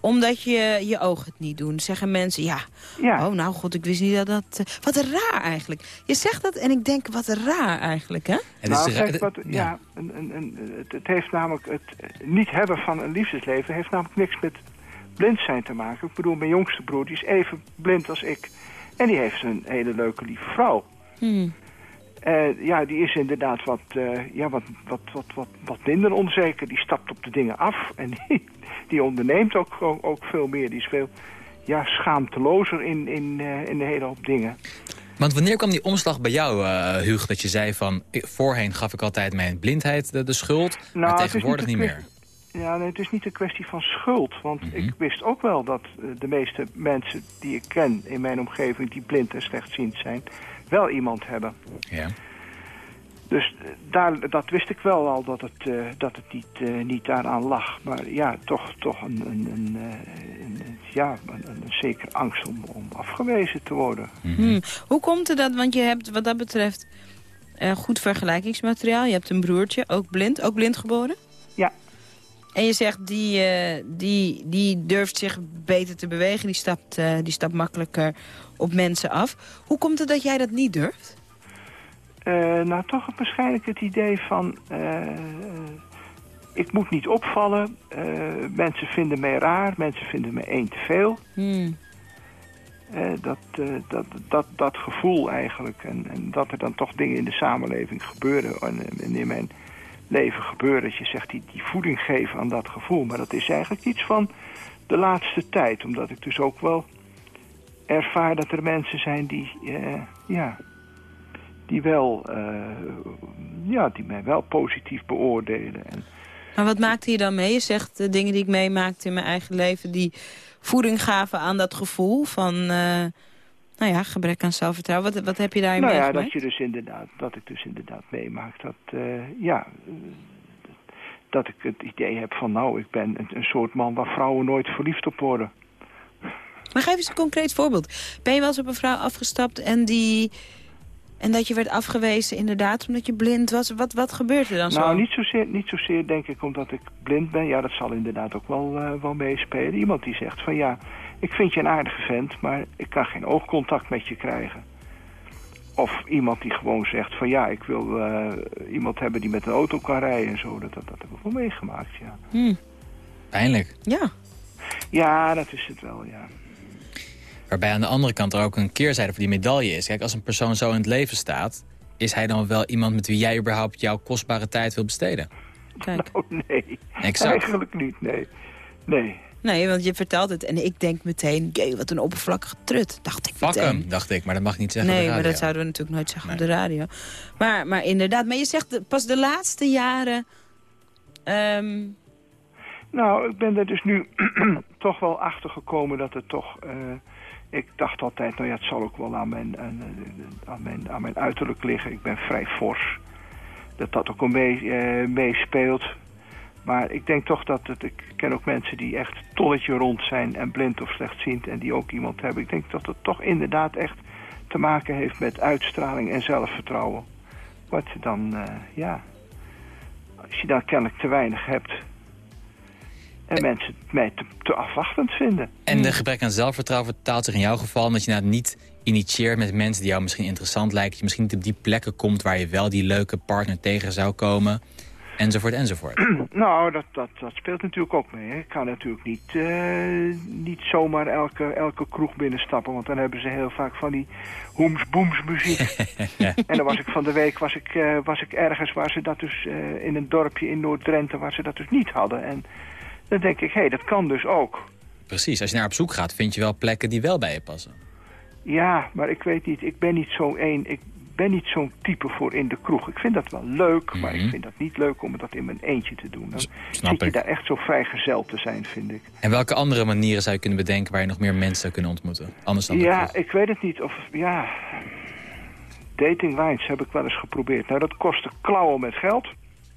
omdat je je ogen het niet doen. Zeggen mensen, ja, ja. oh nou god, ik wist niet dat dat... Uh, wat raar eigenlijk. Je zegt dat en ik denk, wat raar eigenlijk, hè? En nou, kijk, wat, ja, ja een, een, een, het, het, heeft namelijk... het niet hebben van een liefdesleven heeft namelijk niks met blind zijn te maken. Ik bedoel, mijn jongste broer, die is even blind als ik. En die heeft een hele leuke, lieve vrouw. Hmm. Uh, ja, die is inderdaad wat, uh, ja, wat, wat, wat, wat, wat minder onzeker. Die stapt op de dingen af en die, die onderneemt ook, ook, ook, veel meer. Die is veel ja, schaamtelozer in, in, uh, in de hele hoop dingen. Want wanneer kwam die omslag bij jou, uh, Huug, dat je zei van... voorheen gaf ik altijd mijn blindheid de, de schuld, nou, maar tegenwoordig niet, niet meer? Ja, nee, het is niet een kwestie van schuld. Want mm -hmm. ik wist ook wel dat de meeste mensen die ik ken in mijn omgeving... die blind en slechtziend zijn, wel iemand hebben. Ja. Dus eh, daar, dat wist ik wel al, dat het, eh, dat het niet, eh, niet daaraan lag. Maar ja, toch, toch een, een, een, eh, een- ja, een, een zeker angst om, om afgewezen te worden. Hmm. Hoe komt het dat, want je hebt wat dat betreft eh, goed vergelijkingsmateriaal. Je hebt een broertje, ook blind, ook blind geboren? En je zegt, die, eh, die, die durft zich beter te bewegen, die stapt, eh, die stapt makkelijker op mensen af. Hoe komt het dat jij dat niet durft? Eh, nou, toch waarschijnlijk het idee van... ik moet niet opvallen. mensen vinden mij raar. Mensen vinden me één te veel. Hmm. Dat, dat, dat, dat gevoel eigenlijk. En, en dat er dan toch dingen in de samenleving gebeuren. En, en in mijn leven gebeuren. Dat je zegt, die, die voeding geven aan dat gevoel. Maar dat is eigenlijk iets van de laatste tijd. Omdat ik dus ook wel ervaar dat er mensen zijn die... eh, ja, die wel... eh, ja, die mij wel positief beoordelen. En, Maar wat maakte je dan mee? Je zegt de dingen die ik meemaakte in mijn eigen leven... die voeding gaven aan dat gevoel van... eh, nou ja, gebrek aan zelfvertrouwen. Wat, wat heb je daarin nou ja, dat, je dus inderdaad, dat ik dus inderdaad meemaak dat, eh, ja, eh, dat ik het idee heb van nou, ik ben een, een soort man waar vrouwen nooit verliefd op worden. Maar geef eens een concreet voorbeeld. Ben je wel eens op een vrouw afgestapt en, die, en dat je werd afgewezen inderdaad omdat je blind was? Wat, wat gebeurt er dan zo? Nou, niet zozeer, niet zozeer denk ik omdat ik blind ben. Ja, dat zal inderdaad ook wel, eh, wel meespelen. Iemand die zegt van ja, ik vind je een aardige vent, maar ik kan geen oogcontact met je krijgen. Of iemand die gewoon zegt van ja, ik wil eh, iemand hebben die met een auto kan rijden en zo. Dat, dat, dat heb ik wel meegemaakt, ja. Hmm. Pijnlijk. Ja. Ja, dat is het wel, ja. Waarbij aan de andere kant er ook een keerzijde voor die medaille is. Kijk, als een persoon zo in het leven staat... is hij dan wel iemand met wie jij überhaupt jouw kostbare tijd wil besteden? Kijk. Nou, nee. Exact. Eigenlijk niet, nee. Nee. Nee, want je vertelt het en ik denk meteen... Jee, wat een oppervlakkige trut, dacht ik Fuck meteen. hem, dacht ik, maar dat mag ik niet zeggen op Nee, maar dat zouden we natuurlijk nooit zeggen op de radio. Maar, maar inderdaad, maar je zegt pas de laatste jaren... ehm, Nou, ik ben er dus nu toch wel achter gekomen dat het toch... eh, ik dacht altijd, nou ja, het zal ook wel aan mijn, aan, eh, aan mijn, aan mijn uiterlijk liggen. Ik ben vrij fors. Dat dat ook mee, eh, meespeelt. Maar ik denk toch dat het... Ik ken ook mensen die echt tolletje rond zijn en blind of slechtziend... en die ook iemand hebben. Ik denk dat het toch inderdaad echt te maken heeft met uitstraling en zelfvertrouwen. Wat je dan, eh, ja... Als je dan kennelijk te weinig hebt... En mensen mij te, te afwachtend vinden. En de gebrek aan zelfvertrouwen vertaalt zich in jouw geval... omdat je nou niet initieert met mensen die jou misschien interessant lijken... dat je misschien niet op die plekken komt waar je wel die leuke partner tegen zou komen... enzovoort, enzovoort. nou, dat, dat, dat speelt natuurlijk ook mee. Hè. Ik kan natuurlijk niet, eh, niet zomaar elke, elke kroeg binnenstappen... want dan hebben ze heel vaak van die hoems-boems muziek. En dan was ik van de week was ik, eh, was ik ergens waar ze dat dus... eh, in een dorpje in Noord-Drenthe waar ze dat dus niet hadden. En dan denk ik, hé, hey, dat kan dus ook. Precies, als je naar op zoek gaat vind je wel plekken die wel bij je passen. Ja, maar ik weet niet, ik ben niet zo'n één... Ik ben niet zo'n type voor in de kroeg. Ik vind dat wel leuk, maar ik vind dat niet leuk om dat in mijn eentje te doen. Dan snap zit je ik. daar echt zo vrijgezel te zijn, vind ik. En welke andere manieren zou je kunnen bedenken... waar je nog meer mensen zou kunnen ontmoeten? Anders dan Ja, ik weet het niet. Of ja, dating lines heb ik wel eens geprobeerd. Nou, dat kostte klauwen met geld.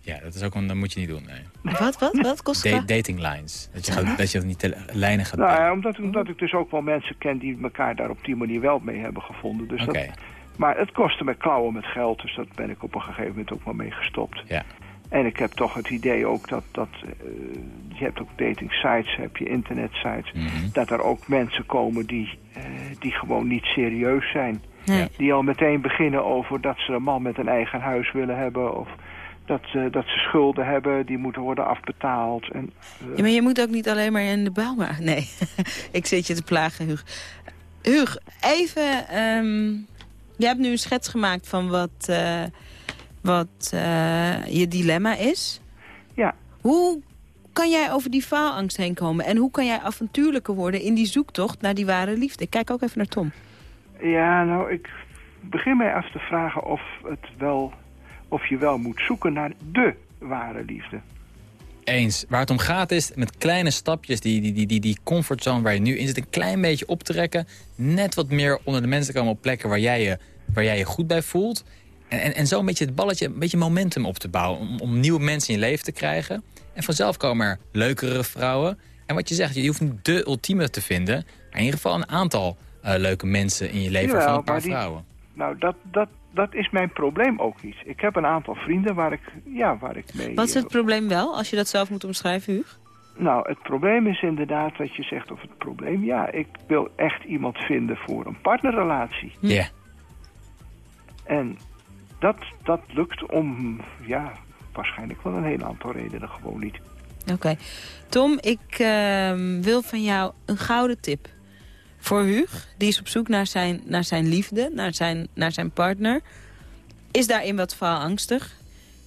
Ja, dat, is ook een, dat moet je niet doen, nee. Wat, wat, wat kost Da- dat? dating lines. Dat je, gaat, dat je niet lijnen gaat Nou ja, omdat, omdat ik dus ook wel mensen ken die elkaar daar op die manier wel mee hebben gevonden. Dus Oké. dat, maar het kostte me klauwen met geld, dus dat ben ik op een gegeven moment ook wel mee gestopt. Ja. En ik heb toch het idee ook dat, dat eh, je hebt ook dating sites, heb je internet sites, dat er ook mensen komen die, eh, die gewoon niet serieus zijn. Nee. Die al meteen beginnen over dat ze een man met een eigen huis willen hebben of dat, ze dat ze schulden hebben, die moeten worden afbetaald. En, eh, Ja, maar je moet ook niet alleen maar in de bouw maken. Nee, ik zit je te plagen, Huug. Huug, even... ehm, je hebt nu een schets gemaakt van wat, eh, wat eh, je dilemma is. Ja. Hoe kan jij over die faalangst heen komen? En hoe kan jij avontuurlijker worden in die zoektocht naar die ware liefde? Ik kijk ook even naar Tom. Ja, nou, ik begin mij af te vragen of, het wel, of je wel moet zoeken naar de ware liefde. Eens. Waar het om gaat is met kleine stapjes die, die, die, die, die comfortzone waar je nu in zit... een klein beetje optrekken. Net wat meer onder de mensen komen op plekken waar jij je, waar jij je goed bij voelt. En, en, en zo een beetje het balletje, een beetje momentum op te bouwen. Om, om nieuwe mensen in je leven te krijgen. En vanzelf komen er leukere vrouwen. En wat je zegt, je hoeft niet de ultieme te vinden. Maar in ieder geval een aantal eh, leuke mensen in je leven Jawel, van een paar die- vrouwen. Nou, dat, dat, dat is mijn probleem ook niet. Ik heb een aantal vrienden waar ik, ja, waar ik mee... Wat is eh, het probleem wel, als je dat zelf moet omschrijven, Huug? Nou, het probleem is inderdaad wat je zegt of het probleem. Ja, ik wil echt iemand vinden voor een partnerrelatie. Ja. En dat, dat lukt om, ja, waarschijnlijk wel een heel aantal redenen gewoon niet. Oké. Tom, ik ehm, wil van jou een gouden tip. Voor Huug, die is op zoek naar zijn, naar zijn liefde, naar zijn, naar zijn partner. Is daarin wat faalangstig.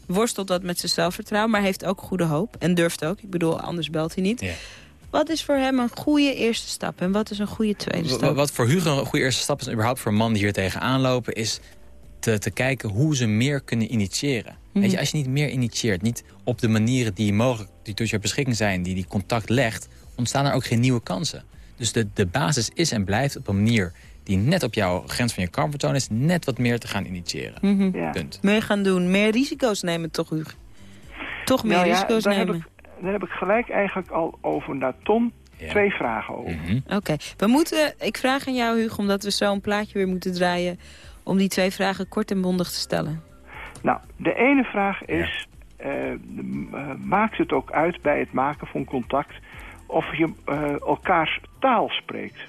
Worstelt dat met zijn zelfvertrouwen, maar heeft ook goede hoop. En durft ook. Ik bedoel, anders belt hij niet. Wat is voor hem een goede eerste stap? En wat is een goede tweede stap? Wat voor Hugo een goede eerste stap is, en überhaupt voor mannen die hier tegenaan lopen, is te, te kijken hoe ze meer kunnen initiëren. Mhm. Weet je, als je niet meer initieert, niet op de manieren die mogelijk, die tot je beschikking zijn, die die contact legt, ontstaan er ook geen nieuwe kansen. Dus de, de basis is en blijft op een manier die net op jouw grens van je comfortzone is, net wat meer te gaan initiëren. Mhm. Punt. Meer gaan doen, meer risico's nemen toch, Huug? Toch meer Nou ja, risico's daar nemen? Heb ik, daar heb ik gelijk eigenlijk al over naar Tom twee vragen over. Mhm. Oké, we moeten, ik vraag aan jou Hugo, omdat we zo een plaatje weer moeten draaien... om die twee vragen kort en bondig te stellen. Nou, de ene vraag is, eh, eh, maakt het ook uit bij het maken van contact of je eh, elkaars taal spreekt?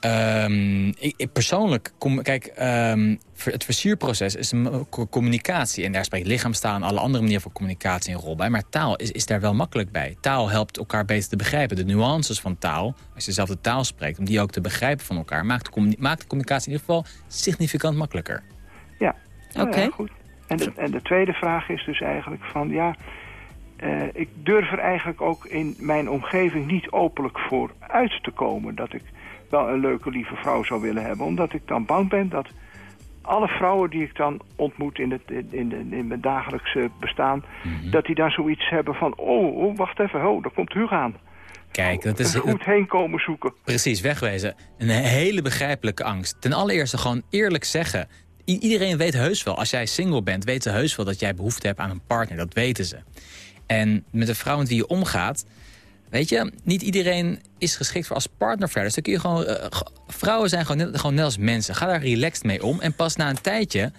Ehm, ik, ik persoonlijk, kom, kijk, ehm, ver- het versierproces is een communicatie. En daar spreekt lichaamstaal en alle andere manieren van communicatie een rol bij. Maar taal is, is daar wel makkelijk bij. Taal helpt elkaar beter te begrijpen. De nuances van taal, als je dezelfde taal spreekt... om die ook te begrijpen van elkaar... maakt de, communi- maakt de communicatie in ieder geval significant makkelijker. Ja, Nou Oké. ja, goed. En de, en de tweede vraag is dus eigenlijk van, ja, eh, ik durf er eigenlijk ook in mijn omgeving niet openlijk voor uit te komen dat ik wel een leuke, lieve vrouw zou willen hebben. Omdat ik dan bang ben dat alle vrouwen die ik dan ontmoet in, het, in, in, in mijn dagelijkse bestaan, dat die dan zoiets hebben van, oh, oh wacht even, oh, daar komt Hugo aan. Kijk, dat is goed heen komen zoeken. precies wegwezen. Een hele begrijpelijke angst. Ten allereerste gewoon eerlijk zeggen. I- iedereen weet heus wel, als jij single bent, weten ze heus wel dat jij behoefte hebt aan een partner. Dat weten ze. En met de vrouw met wie je omgaat, weet je, niet iedereen is geschikt voor als partner verder. Dus dan kun je gewoon, eh, vrouwen zijn gewoon net, gewoon net als mensen. Ga daar relaxed mee om. En pas na een tijdje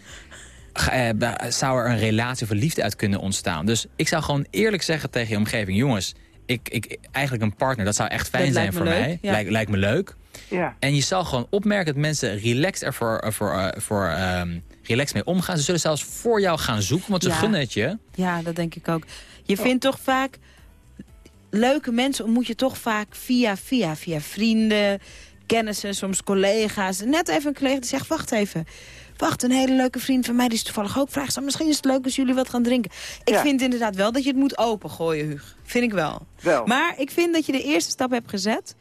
eh, zou er een relatie of een liefde uit kunnen ontstaan. Dus ik zou gewoon eerlijk zeggen tegen je omgeving, jongens, ik, ik, eigenlijk een partner, dat zou echt fijn Dat zijn voor leuk, mij. ja. Lijkt, lijkt me leuk. Ja. En je zal gewoon opmerken dat mensen relaxed er voor, eh, voor, eh, voor ehm, relaxed mee omgaan. Ze zullen zelfs voor jou gaan zoeken, want ze Ja. gunnen het je. Ja, dat denk ik ook. Je vindt toch vaak... Leuke mensen ontmoet je toch vaak via, via, via vrienden, kennissen, soms collega's. Net even een collega die zegt, wacht even. Wacht, een hele leuke vriend van mij die is toevallig ook vraagt. Misschien is het leuk als jullie wat gaan drinken. Ik Ja. vind inderdaad wel dat je het moet opengooien, Huug. Vind ik wel. Wel. Maar ik vind dat je de eerste stap hebt gezet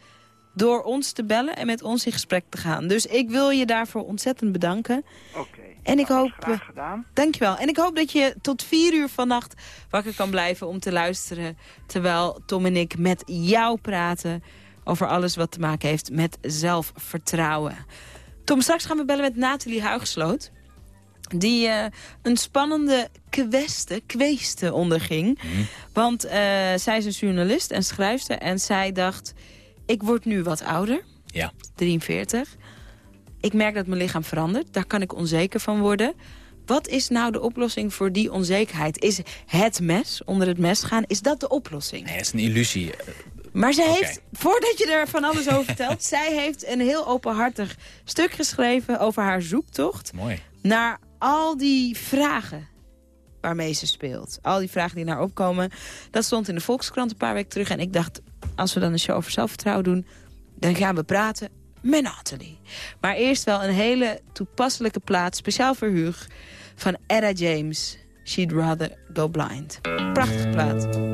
door ons te bellen en met ons in gesprek te gaan. Dus ik wil je daarvoor ontzettend bedanken. Oké. En ik hoop... Graag gedaan. Dankjewel. En ik hoop dat je tot vier uur vannacht wakker kan blijven om te luisteren... terwijl Tom en ik met jou praten over alles wat te maken heeft met zelfvertrouwen. Tom, straks gaan we bellen met Nathalie Huigsloot. Die eh, een spannende kweste, kweeste onderging. Want eh, zij is een journalist en schrijfster. En zij dacht, ik word nu wat ouder. Ja. 43. Ik merk dat mijn lichaam verandert. Daar kan ik onzeker van worden. Wat is nou de oplossing voor die onzekerheid? Is het mes, onder het mes gaan, is dat de oplossing? Nee, het is een illusie. Maar zij heeft, voordat je er van alles over vertelt... zij heeft een heel openhartig stuk geschreven over haar zoektocht... Mooi. naar al die vragen waarmee ze speelt. Al die vragen die naar opkomen. Dat stond in de Volkskrant een paar weken terug. En ik dacht, als we dan een show over zelfvertrouwen doen... dan gaan we praten met Nathalie. Maar eerst wel een hele toepasselijke plaat, speciaal voor Huug... van Etta James, She'd Rather Go Blind. Prachtige plaat.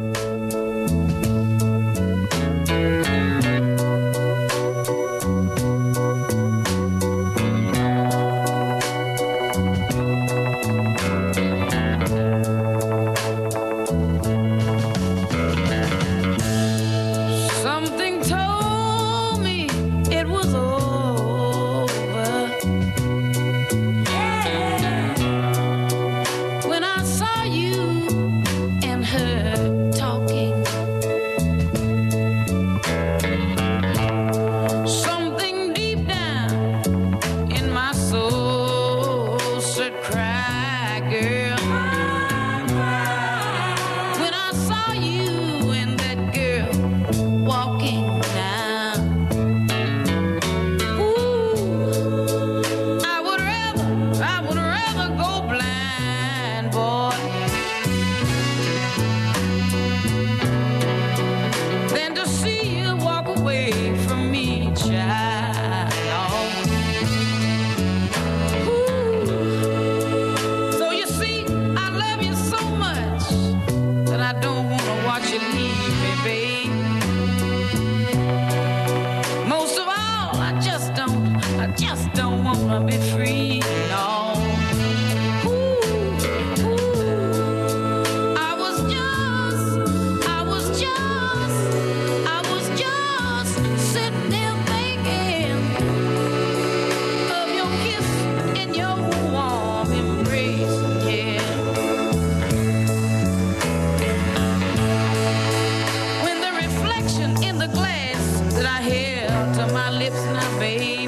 My lips now, babe,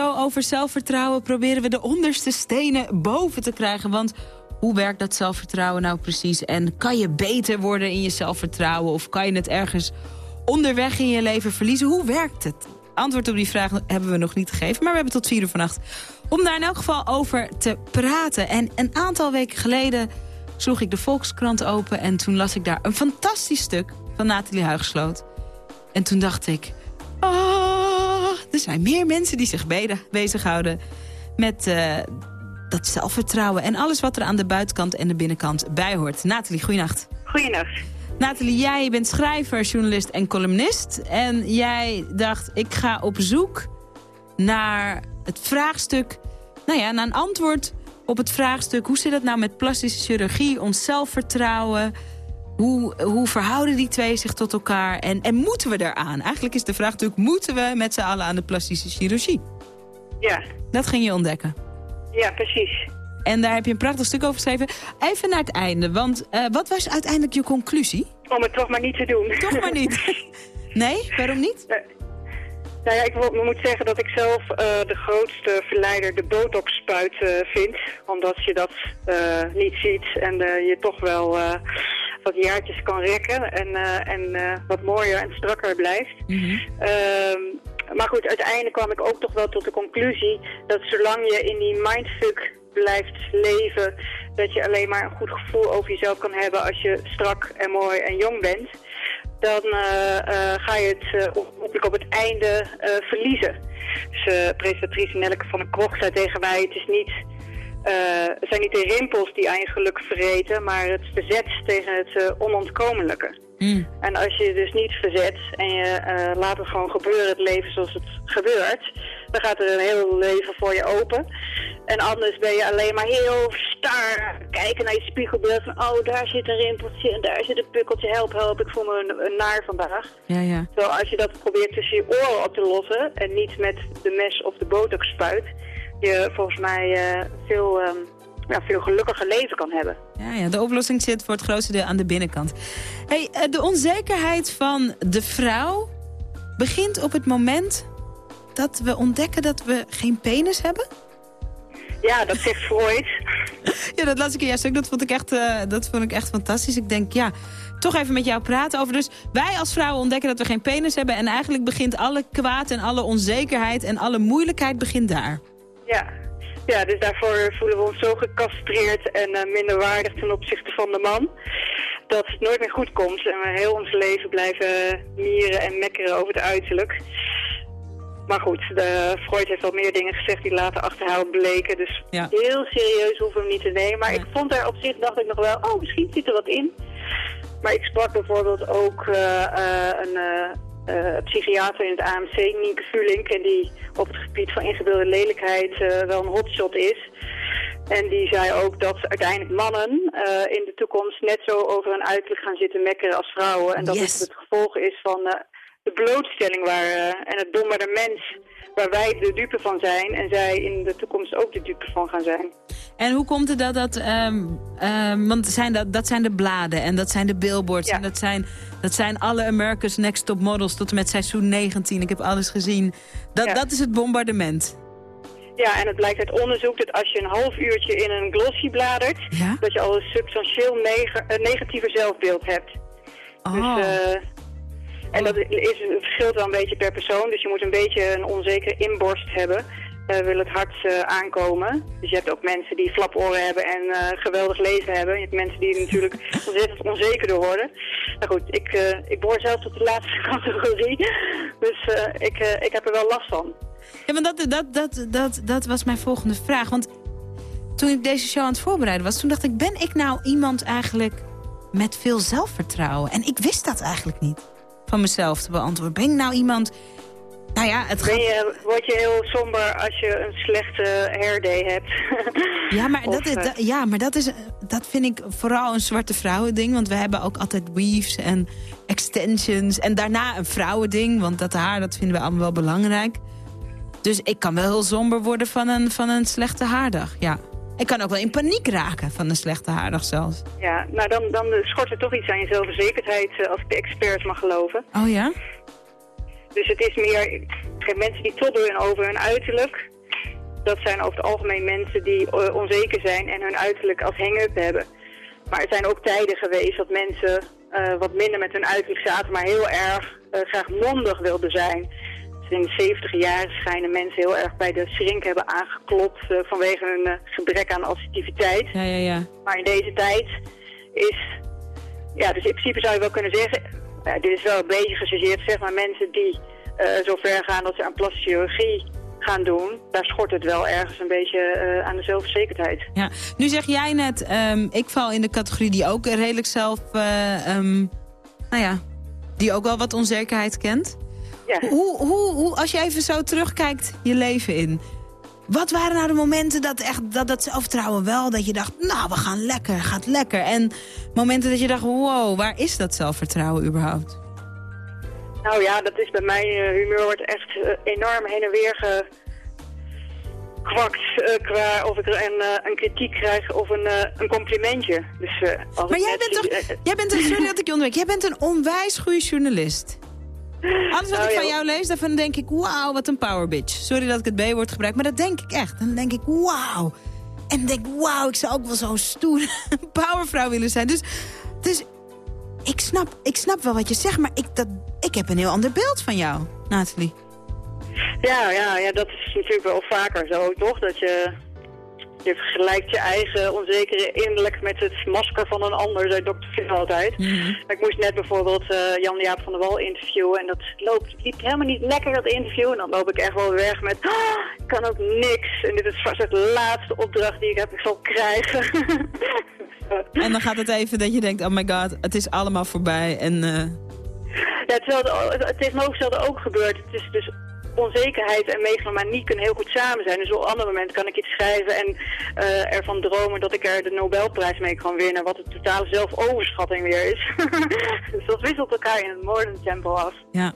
over zelfvertrouwen proberen we de onderste stenen boven te krijgen. Want hoe werkt dat zelfvertrouwen nou precies? En kan je beter worden in je zelfvertrouwen? Of kan je het ergens onderweg in je leven verliezen? Hoe werkt het? Antwoord op die vraag hebben we nog niet gegeven. Maar we hebben tot vier uur vannacht om daar in elk geval over te praten. En een aantal weken geleden sloeg ik de Volkskrant open... en toen las ik daar een fantastisch stuk van Nathalie Huigsloot. En toen dacht ik... Oh, er zijn meer mensen die zich be- bezighouden met eh, dat zelfvertrouwen... en alles wat er aan de buitenkant en de binnenkant bij hoort. Nathalie, goeienacht. Goeienacht. Nathalie, jij bent schrijver, journalist en columnist. En jij dacht, ik ga op zoek naar het vraagstuk... nou ja, naar een antwoord op het vraagstuk... hoe zit het nou met plastische chirurgie, ons zelfvertrouwen... Hoe, hoe verhouden die twee zich tot elkaar? En, en moeten we eraan? Eigenlijk is de vraag natuurlijk... moeten we met z'n allen aan de plastische chirurgie? Ja, Dat ging je ontdekken. ja, precies. En daar heb je een prachtig stuk over geschreven. Even naar het einde, want eh, wat was uiteindelijk je conclusie? Om het toch maar niet te doen. Toch maar niet? Nee? Waarom niet? Nou ja, ik wil- moet zeggen dat ik zelf eh, de grootste verleider de botox-spuit eh, vind. Omdat je dat eh, niet ziet en eh, je toch wel eh, wat jaartjes kan rekken. En, eh, en eh, wat mooier en strakker blijft. Ehm, maar goed, uiteindelijk kwam ik ook toch wel tot de conclusie dat zolang je in die mindfuck blijft leven, dat je alleen maar een goed gevoel over jezelf kan hebben als je strak en mooi en jong bent. Dan eh, ga je het op- hopelijk op het einde verliezen. Dus presentatrice Nelleke van den Krocht zei tegen mij, het is niet... eh, het zijn niet de rimpels die geluk verreten, maar het verzet tegen het eh, onontkomelijke. En als je dus niet verzet en je eh, laat het gewoon gebeuren, het leven zoals het gebeurt, dan gaat er een heel leven voor je open. En anders ben je alleen maar heel star kijken naar je spiegelbeeld van, oh daar zit een rimpeltje en daar zit een pukkeltje, help, help, ik voel me een, een naar vandaag. Ja, ja. Terwijl als je dat probeert tussen je oren op te lossen en niet met de mes of de botox spuit, je volgens mij eh, veel, ehm, ja, veel gelukkiger leven kan hebben. Ja, ja, de oplossing zit voor het grootste deel aan de binnenkant. Hey, eh, de onzekerheid van de vrouw begint op het moment dat we ontdekken dat we geen penis hebben? Ja, dat zegt Freud. ja, dat las ik in jouw stuk. Dat vond ik, echt, eh, dat vond ik echt fantastisch. Ik denk, ja, toch even met jou praten over. Dus wij als vrouwen ontdekken dat we geen penis hebben. En eigenlijk begint alle kwaad en alle onzekerheid en alle moeilijkheid begint daar. Ja. ja, dus daarvoor voelen we ons zo gecastreerd en eh, minderwaardig ten opzichte van de man. Dat het nooit meer goed komt en we heel ons leven blijven mieren en mekkeren over het uiterlijk. Maar goed, de, Freud heeft al meer dingen gezegd die later achterhaald bleken. Dus Ja. heel serieus hoeven we hem niet te nemen. Maar ik vond daar op zich, dacht ik nog wel, oh misschien zit er wat in. Maar ik sprak bijvoorbeeld ook eh, eh, een eh, psychiater in het AMC, Nienke Vulink. En die op het gebied van ingebeelde lelijkheid eh, wel een hotshot is. En die zei ook dat uiteindelijk mannen eh, in de toekomst net zo over hun uiterlijk gaan zitten mekkeren als vrouwen. En dat Yes. het het gevolg is van de blootstelling waar, en het bombardement waar wij de dupe van zijn. En zij in de toekomst ook de dupe van gaan zijn. En hoe komt het dat dat... ehm, ehm, want zijn dat, dat zijn de bladen en dat zijn de billboards. En dat zijn, dat zijn alle America's Next Top Models tot en met seizoen 19. Ik heb alles gezien. Dat, Ja. dat is het bombardement. Ja, en het blijkt uit onderzoek dat als je een half uurtje in een glossy bladert, dat je al een substantieel neg- eh, negatiever zelfbeeld hebt. Oh. Dus, en dat is, het verschilt wel een beetje per persoon, dus je moet een beetje een onzekere inborst hebben. eh, wil het hard eh, aankomen. Dus je hebt ook mensen die flaporen hebben en eh, geweldig lezen hebben. Je hebt mensen die natuurlijk ontzettend onzeker door worden. Nou goed, ik, ik behoor zelf tot de laatste categorie. Dus ik, ik heb er wel last van. Ja, want dat, dat, dat, dat, dat was mijn volgende vraag. Want toen ik deze show aan het voorbereiden was... toen dacht ik, ben ik nou iemand eigenlijk met veel zelfvertrouwen? En ik wist dat eigenlijk niet van mezelf te beantwoorden. Ben ik nou iemand... Nou ja, het gaat... je, word je heel somber als je een slechte hairday hebt? Ja, maar, Of, dat, is, eh, dat- ja, maar dat, is, dat vind ik vooral een zwarte vrouwending. Want we hebben ook altijd weaves en extensions. En daarna een vrouwending, want dat haar dat vinden we allemaal wel belangrijk. Dus ik kan wel heel somber worden van een, van een slechte haardag, ja. Ik kan ook wel in paniek raken van een slechte haardag zelfs. Ja, nou dan, dan schort er toch iets aan je zelfverzekerdheid eh, als ik de experts mag geloven. Oh ja? Dus het is meer, mensen die toddelen over hun uiterlijk. Dat zijn over het algemeen mensen die eh, onzeker zijn en hun uiterlijk als hang-up hebben. Maar er zijn ook tijden geweest dat mensen eh, wat minder met hun uiterlijk zaten, maar heel erg graag mondig wilden zijn. In de 70 jaren schijnen mensen heel erg bij de shrink hebben aangeklopt eh, vanwege hun eh, gebrek aan assertiviteit. Ja, ja, ja. Maar in deze tijd is... Ja, dus in principe zou je wel kunnen zeggen... dit is wel een beetje gechargeerd, zeg maar mensen die eh, zo ver gaan dat ze aan plastische chirurgie gaan doen. Daar schort het wel ergens een beetje aan de zelfverzekerdheid. Ja, nu zeg jij net, ehm, ik val in de categorie die ook redelijk zelf, eh, ehm, nou ja, die ook wel wat onzekerheid kent. Ja. Hoe, hoe, hoe, als je even zo terugkijkt je leven in, wat waren nou de momenten dat echt dat, dat zelfvertrouwen wel, dat je dacht, nou we gaan lekker, gaat lekker. En momenten dat je dacht, wow, waar is dat zelfvertrouwen überhaupt? Nou ja, dat is bij mij, eh, humeur wordt echt eh, enorm heen en weer gekwakt eh, qua of ik er een, een kritiek krijg of een, een complimentje. Dus, als Maar jij bent zie- toch, jij bent sorry dat ik je onderbreek, jij bent een onwijs goede journalist. Alles wat Nou, ik van jou lees, daarvan denk ik, wauw, wat een power bitch. Sorry dat ik het B-woord gebruik, maar dat denk ik echt. Dan denk ik, wauw. En denk wauw, ik zou ook wel zo'n stoere powervrouw willen zijn. Dus, dus ik, snap, ik snap wel wat je zegt, maar ik, dat, ik heb een heel ander beeld van jou, Nathalie. Ja, ja, ja, dat is natuurlijk wel vaker zo, toch? Dat je, je vergelijkt je eigen onzekere innerlijk met het masker van een ander, zei dokter altijd. Ik moest net bijvoorbeeld eh, Jan-Jaap van der Wal interviewen en dat loopt, liep helemaal niet lekker, dat interview. En dan loop ik echt wel weg met, "Ah, ik kan ook niks. En dit is vast de laatste opdracht die ik heb, ik zal krijgen. En dan gaat het even dat je denkt, oh my god, het is allemaal voorbij. En, eh, Ja, het, het tegenovergestelde ook gebeurt. Het is dus onzekerheid en megalomanie kunnen heel goed samen zijn. Dus op een ander moment kan ik iets schrijven en eh, ervan dromen dat ik er de Nobelprijs mee kan winnen. Wat een totale zelfoverschatting weer is. dus dat wisselt elkaar in het moordentempo af. Ja,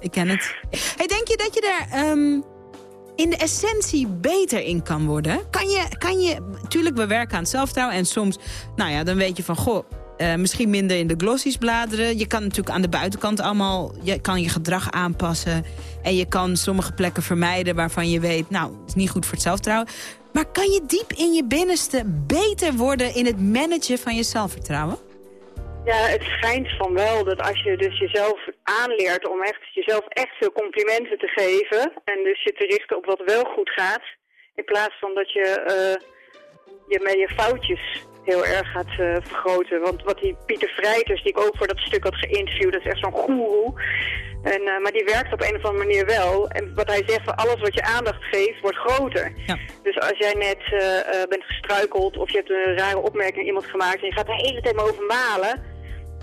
ik ken het. Hey, denk je dat je daar ehm, in de essentie beter in kan worden? Kan je, kan je, tuurlijk, we werken aan zelfvertrouwen en soms, nou ja, dan weet je van, goh, eh, misschien minder in de glossies bladeren. Je kan natuurlijk aan de buitenkant allemaal, je kan je gedrag aanpassen. En je kan sommige plekken vermijden waarvan je weet, nou, het is niet goed voor het zelfvertrouwen. Maar kan je diep in je binnenste beter worden in het managen van je zelfvertrouwen? Ja, het schijnt van wel dat als je dus jezelf aanleert om echt jezelf echt veel complimenten te geven en dus je te richten op wat wel goed gaat, in plaats van dat je eh, je met je foutjes heel erg gaat eh, vergroten. Want wat die Pieter Vrijters, die ik ook voor dat stuk had geïnterviewd, dat is echt zo'n goeroe. En, eh, maar die werkt op een of andere manier wel. En wat hij zegt, van alles wat je aandacht geeft, wordt groter. Dus als jij net eh, eh, bent gestruikeld of je hebt een rare opmerking aan iemand gemaakt en je gaat de hele tijd maar over malen,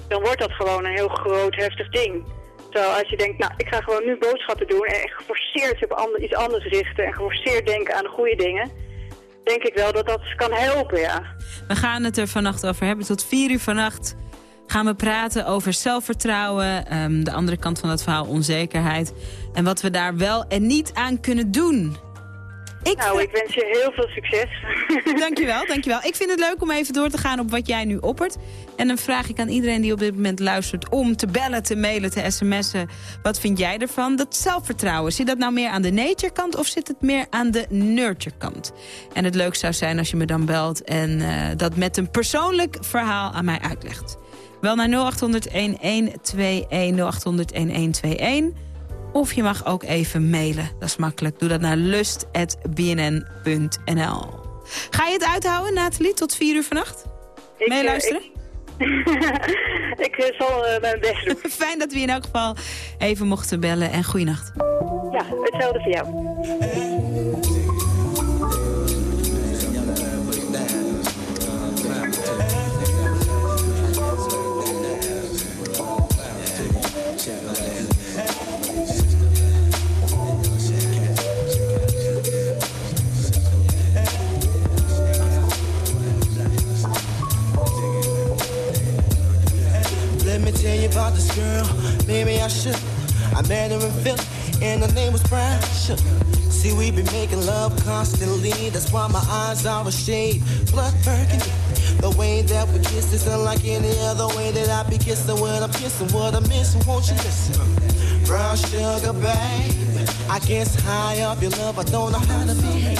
dan wordt dat gewoon een heel groot, heftig ding. Terwijl als je denkt, nou, ik ga gewoon nu boodschappen doen en echt geforceerd je op ander, iets anders richten en geforceerd denken aan de goede dingen, denk ik wel dat dat kan helpen, ja. We gaan het er vannacht over hebben. Tot vier uur vannacht gaan we praten over zelfvertrouwen. ehm, de andere kant van dat verhaal onzekerheid. En wat we daar wel en niet aan kunnen doen. Ik nou, ik wens je heel veel succes. Dankjewel, dankjewel. Ik vind het leuk om even door te gaan op wat jij nu oppert. En dan vraag ik aan iedereen die op dit moment luistert... om te bellen, te mailen, te sms'en. Wat vind jij ervan? Dat zelfvertrouwen, zit dat nou meer aan de nature kant... of zit het meer aan de nurture kant? En het leuk zou zijn als je me dan belt... en eh, dat met een persoonlijk verhaal aan mij uitlegt. Wel naar 0800-1121, 0800-1121... Of je mag ook even mailen. Dat is makkelijk. Doe dat naar lust.bnn.nl. Ga je het uithouden, Nathalie, tot vier uur vannacht? Ik, Meeluisteren? ik eh, zal eh, mijn best doen. Fijn dat we in elk geval even mochten bellen. En goeienacht. Ja, hetzelfde voor jou. Girl. Maybe I should. I met her in Philly, and her name was Brown Sugar. See, we been making love constantly. That's why my eyes are a shade blood burgundy. The way that we kiss is unlike any other way that I be kissing. What I'm kissing, what I'm missing. Won't you listen? Brown sugar, babe. I guess high up your love, I don't know how to behave.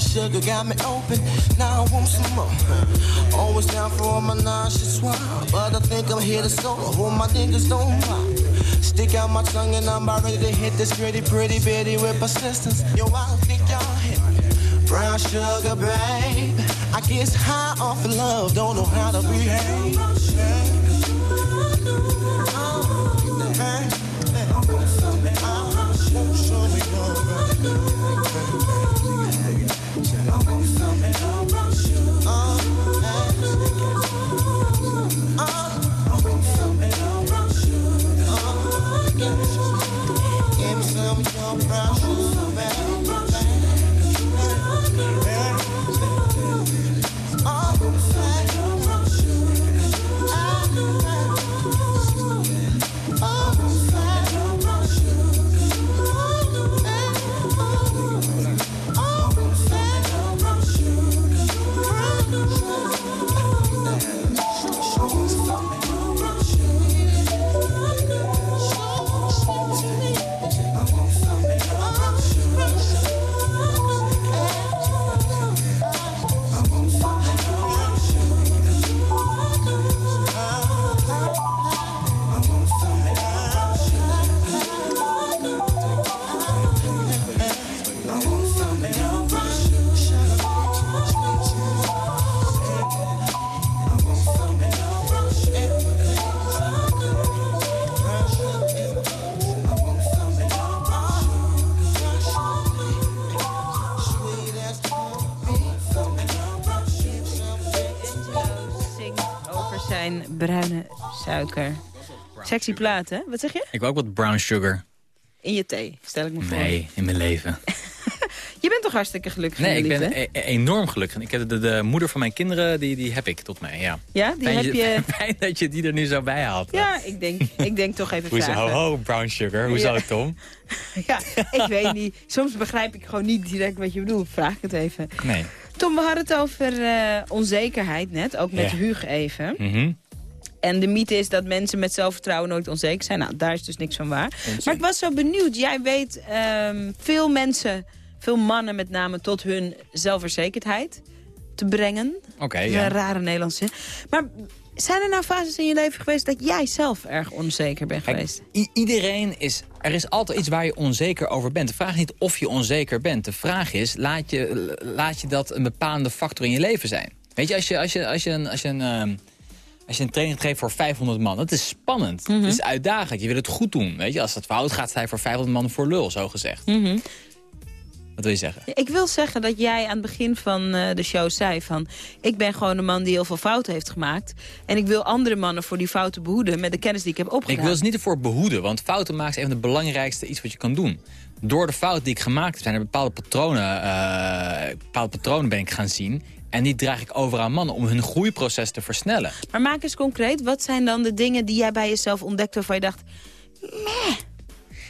Sugar got me open Now I want some more Always down for all my nauseous swine But I think I'm here to solo Hope my niggas don't mind Stick out my tongue and I'm about ready to hit this gritty pretty bitty with persistence Yo, I don't think y'all hit me Brown sugar, babe I guess high off of love Don't know how to behave Give Sexy plaat, hè? Wat zeg je? Ik wil ook wat brown sugar. In je thee, stel ik me voor. Nee, in mijn leven. Je bent toch hartstikke gelukkig Nee, ik ben e- e- enorm gelukkig. Ik heb de, de moeder van mijn kinderen, die, die heb ik tot mij, ja. Ja, die Fijn heb je... Fijn dat je die er nu zo bij haalt. Ja, ik denk, ik denk toch even Hoezo, vragen. ho, ho, brown sugar. Hoezo, Ja. Tom? Ja, ik weet niet. Soms begrijp ik gewoon niet direct wat je bedoelt. Vraag het even. Nee. Tom, we hadden het over eh, onzekerheid net. Ook met Ja. Huug even. Mhm. En de mythe is dat mensen met zelfvertrouwen nooit onzeker zijn. Nou, daar is dus niks van waar. Maar ik was zo benieuwd. Jij weet ehm, veel mensen, veel mannen met name... tot hun zelfverzekerdheid te brengen. Oké, ja. Een rare Nederlandse. Maar zijn er nou fases in je leven geweest... dat jij zelf erg onzeker bent Kijk, geweest? i- iedereen is... Er is altijd iets waar je onzeker over bent. De vraag is niet of je onzeker bent. De vraag is, laat je, laat je dat een bepalende factor in je leven zijn? Weet je, als je, als je, als je, een, als je, een, ehm, als je een training geeft voor 500 man, dat is spannend. Mhm. Het is uitdagend. Je wil het goed doen. Weet je, als het fout gaat, sta je voor 500 man voor lul, zo gezegd. Mhm. Wat wil je zeggen? Ik wil zeggen dat jij aan het begin van eh, de show zei van... ik ben gewoon een man die heel veel fouten heeft gemaakt... en ik wil andere mannen voor die fouten behoeden... met de kennis die ik heb opgedaan. Ik wil ze niet ervoor behoeden, want fouten maken is een van de belangrijkste iets wat je kan doen. Door de fouten die ik gemaakt heb, zijn er bepaalde patronen, eh, bepaalde patronen ben ik gaan zien. En die draag ik over aan mannen om hun groeiproces te versnellen. Maar maak eens concreet, wat zijn dan de dingen die jij bij jezelf ontdekte... waarvan je dacht,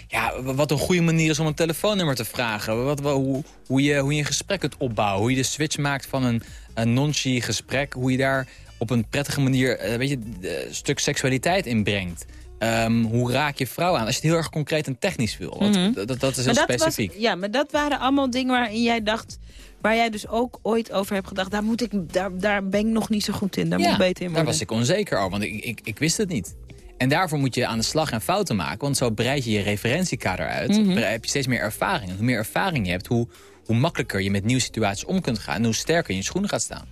Ja, w- wat een goede manier is om een telefoonnummer te vragen. Wat, wa- hoe, hoe, je, hoe je een gesprek kunt opbouwen. Hoe je de switch maakt van een, een nonchi gesprek. Hoe je daar op een prettige manier eh, weet je, een stuk seksualiteit in brengt. Ehm, hoe raak je vrouw aan? Als je het heel erg concreet en technisch wil. Want Mhm. dat, dat is heel Maar dat was- specifiek. ja, maar dat waren allemaal dingen waarin jij dacht... waar jij dus ook ooit over hebt gedacht... daar, moet ik, daar, daar ben ik nog niet zo goed in, daar moet ik beter in daar worden. was ik onzeker over, want ik, ik, ik wist het niet. En daarvoor moet je aan de slag en fouten maken. Want zo breid je je referentiekader uit. Mhm. Bre- heb je steeds meer ervaring. En hoe meer ervaring je hebt, hoe, hoe makkelijker je met nieuwe situaties om kunt gaan. En hoe sterker je in je schoenen gaat staan.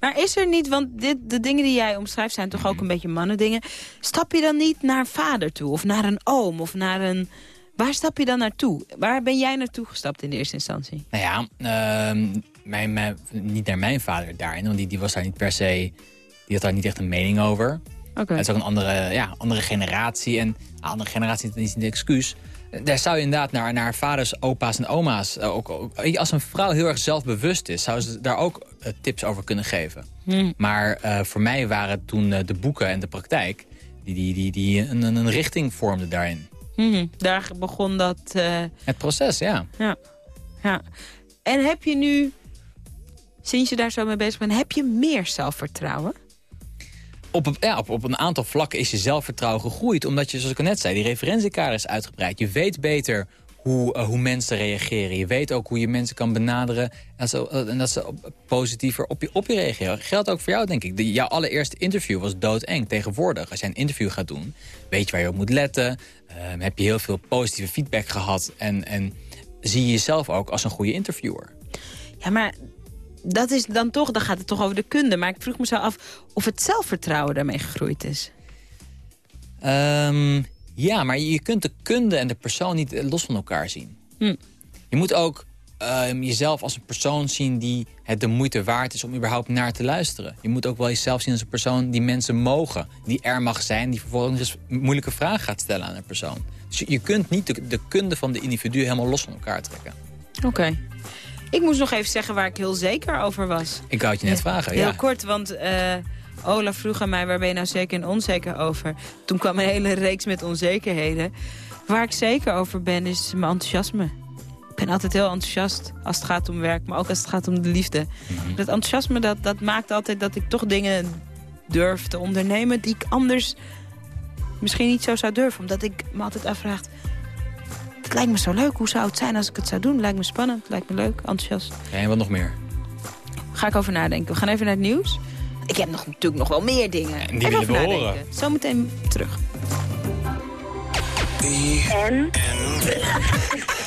Maar is er niet, want dit, de dingen die jij omschrijft zijn toch Mhm. ook een beetje mannendingen. Stap je dan niet naar een vader toe of naar een oom of naar een... Waar stap je dan naartoe? Waar ben jij naartoe gestapt in de eerste instantie? Nou ja, ehm, mijn, mijn, niet naar mijn vader daarin. Want die, die was daar niet per se... Die had daar niet echt een mening over. Oké. Het is ook een andere, ja, andere generatie. En een andere generatie is niet een excuus. Daar zou je inderdaad naar, naar vaders, opa's en oma's... eh, Ook, je, als een vrouw heel erg zelfbewust is... zou ze daar ook eh, tips over kunnen geven. Hm. Maar eh, voor mij waren toen eh, de boeken en de praktijk... die, die, die, die een, een richting vormden daarin. Mhm, Daar begon dat... eh, Het proces, ja. ja. ja. En heb je nu, sinds je daar zo mee bezig bent... heb je meer zelfvertrouwen? Op, een- ja, op, op een aantal vlakken is je zelfvertrouwen gegroeid. Omdat je, zoals ik al net zei, die referentiekader is uitgebreid. Je weet beter hoe, eh, hoe mensen reageren. Je weet ook hoe je mensen kan benaderen. En, zo, eh, en dat ze op- positiever op je, op je reageren. Geldt ook voor jou, denk ik. De, jouw allereerste interview was doodeng. Tegenwoordig, als je een interview gaat doen... weet je waar je op moet letten. ehm, heb je heel veel positieve feedback gehad. En, en zie je jezelf ook als een goede interviewer. Ja, maar dat is dan toch, dan gaat het toch over de kunde. Maar ik vroeg me zo af of het zelfvertrouwen daarmee gegroeid is. Ehm, ja, maar je kunt de kunde en de persoon niet eh, los van elkaar zien. Hm. Je moet ook ehm, jezelf als een persoon zien die het de moeite waard is om überhaupt naar te luisteren. Je moet ook wel jezelf zien als een persoon die mensen mogen. Die er mag zijn, die vervolgens eens moeilijke vragen gaat stellen aan een persoon. Dus je, je kunt niet de, de kunde van de individu helemaal los van elkaar trekken. Oké. Ik moest nog even zeggen waar ik heel zeker over was. Ik het je net vragen, Heel ja. kort, want eh Olaf vroeg aan mij... waar ben je nou zeker en onzeker over? Toen kwam een hele reeks met onzekerheden. Waar ik zeker over ben, is mijn enthousiasme. Ik ben altijd heel enthousiast als het gaat om werk, maar ook als het gaat om de liefde. Mhm. Dat enthousiasme dat, dat maakt altijd dat ik toch dingen durf te ondernemen... die ik anders misschien niet zo zou durven. Omdat ik me altijd afvraag... Het lijkt me zo leuk. Hoe zou het zijn als ik het zou doen? Lijkt me spannend, lijkt me leuk, enthousiast. En wat nog meer? Ga ik over nadenken. We gaan even naar het nieuws. Ik heb nog, natuurlijk nog wel meer dingen. En die willen we nadenken. horen. Zometeen terug. En?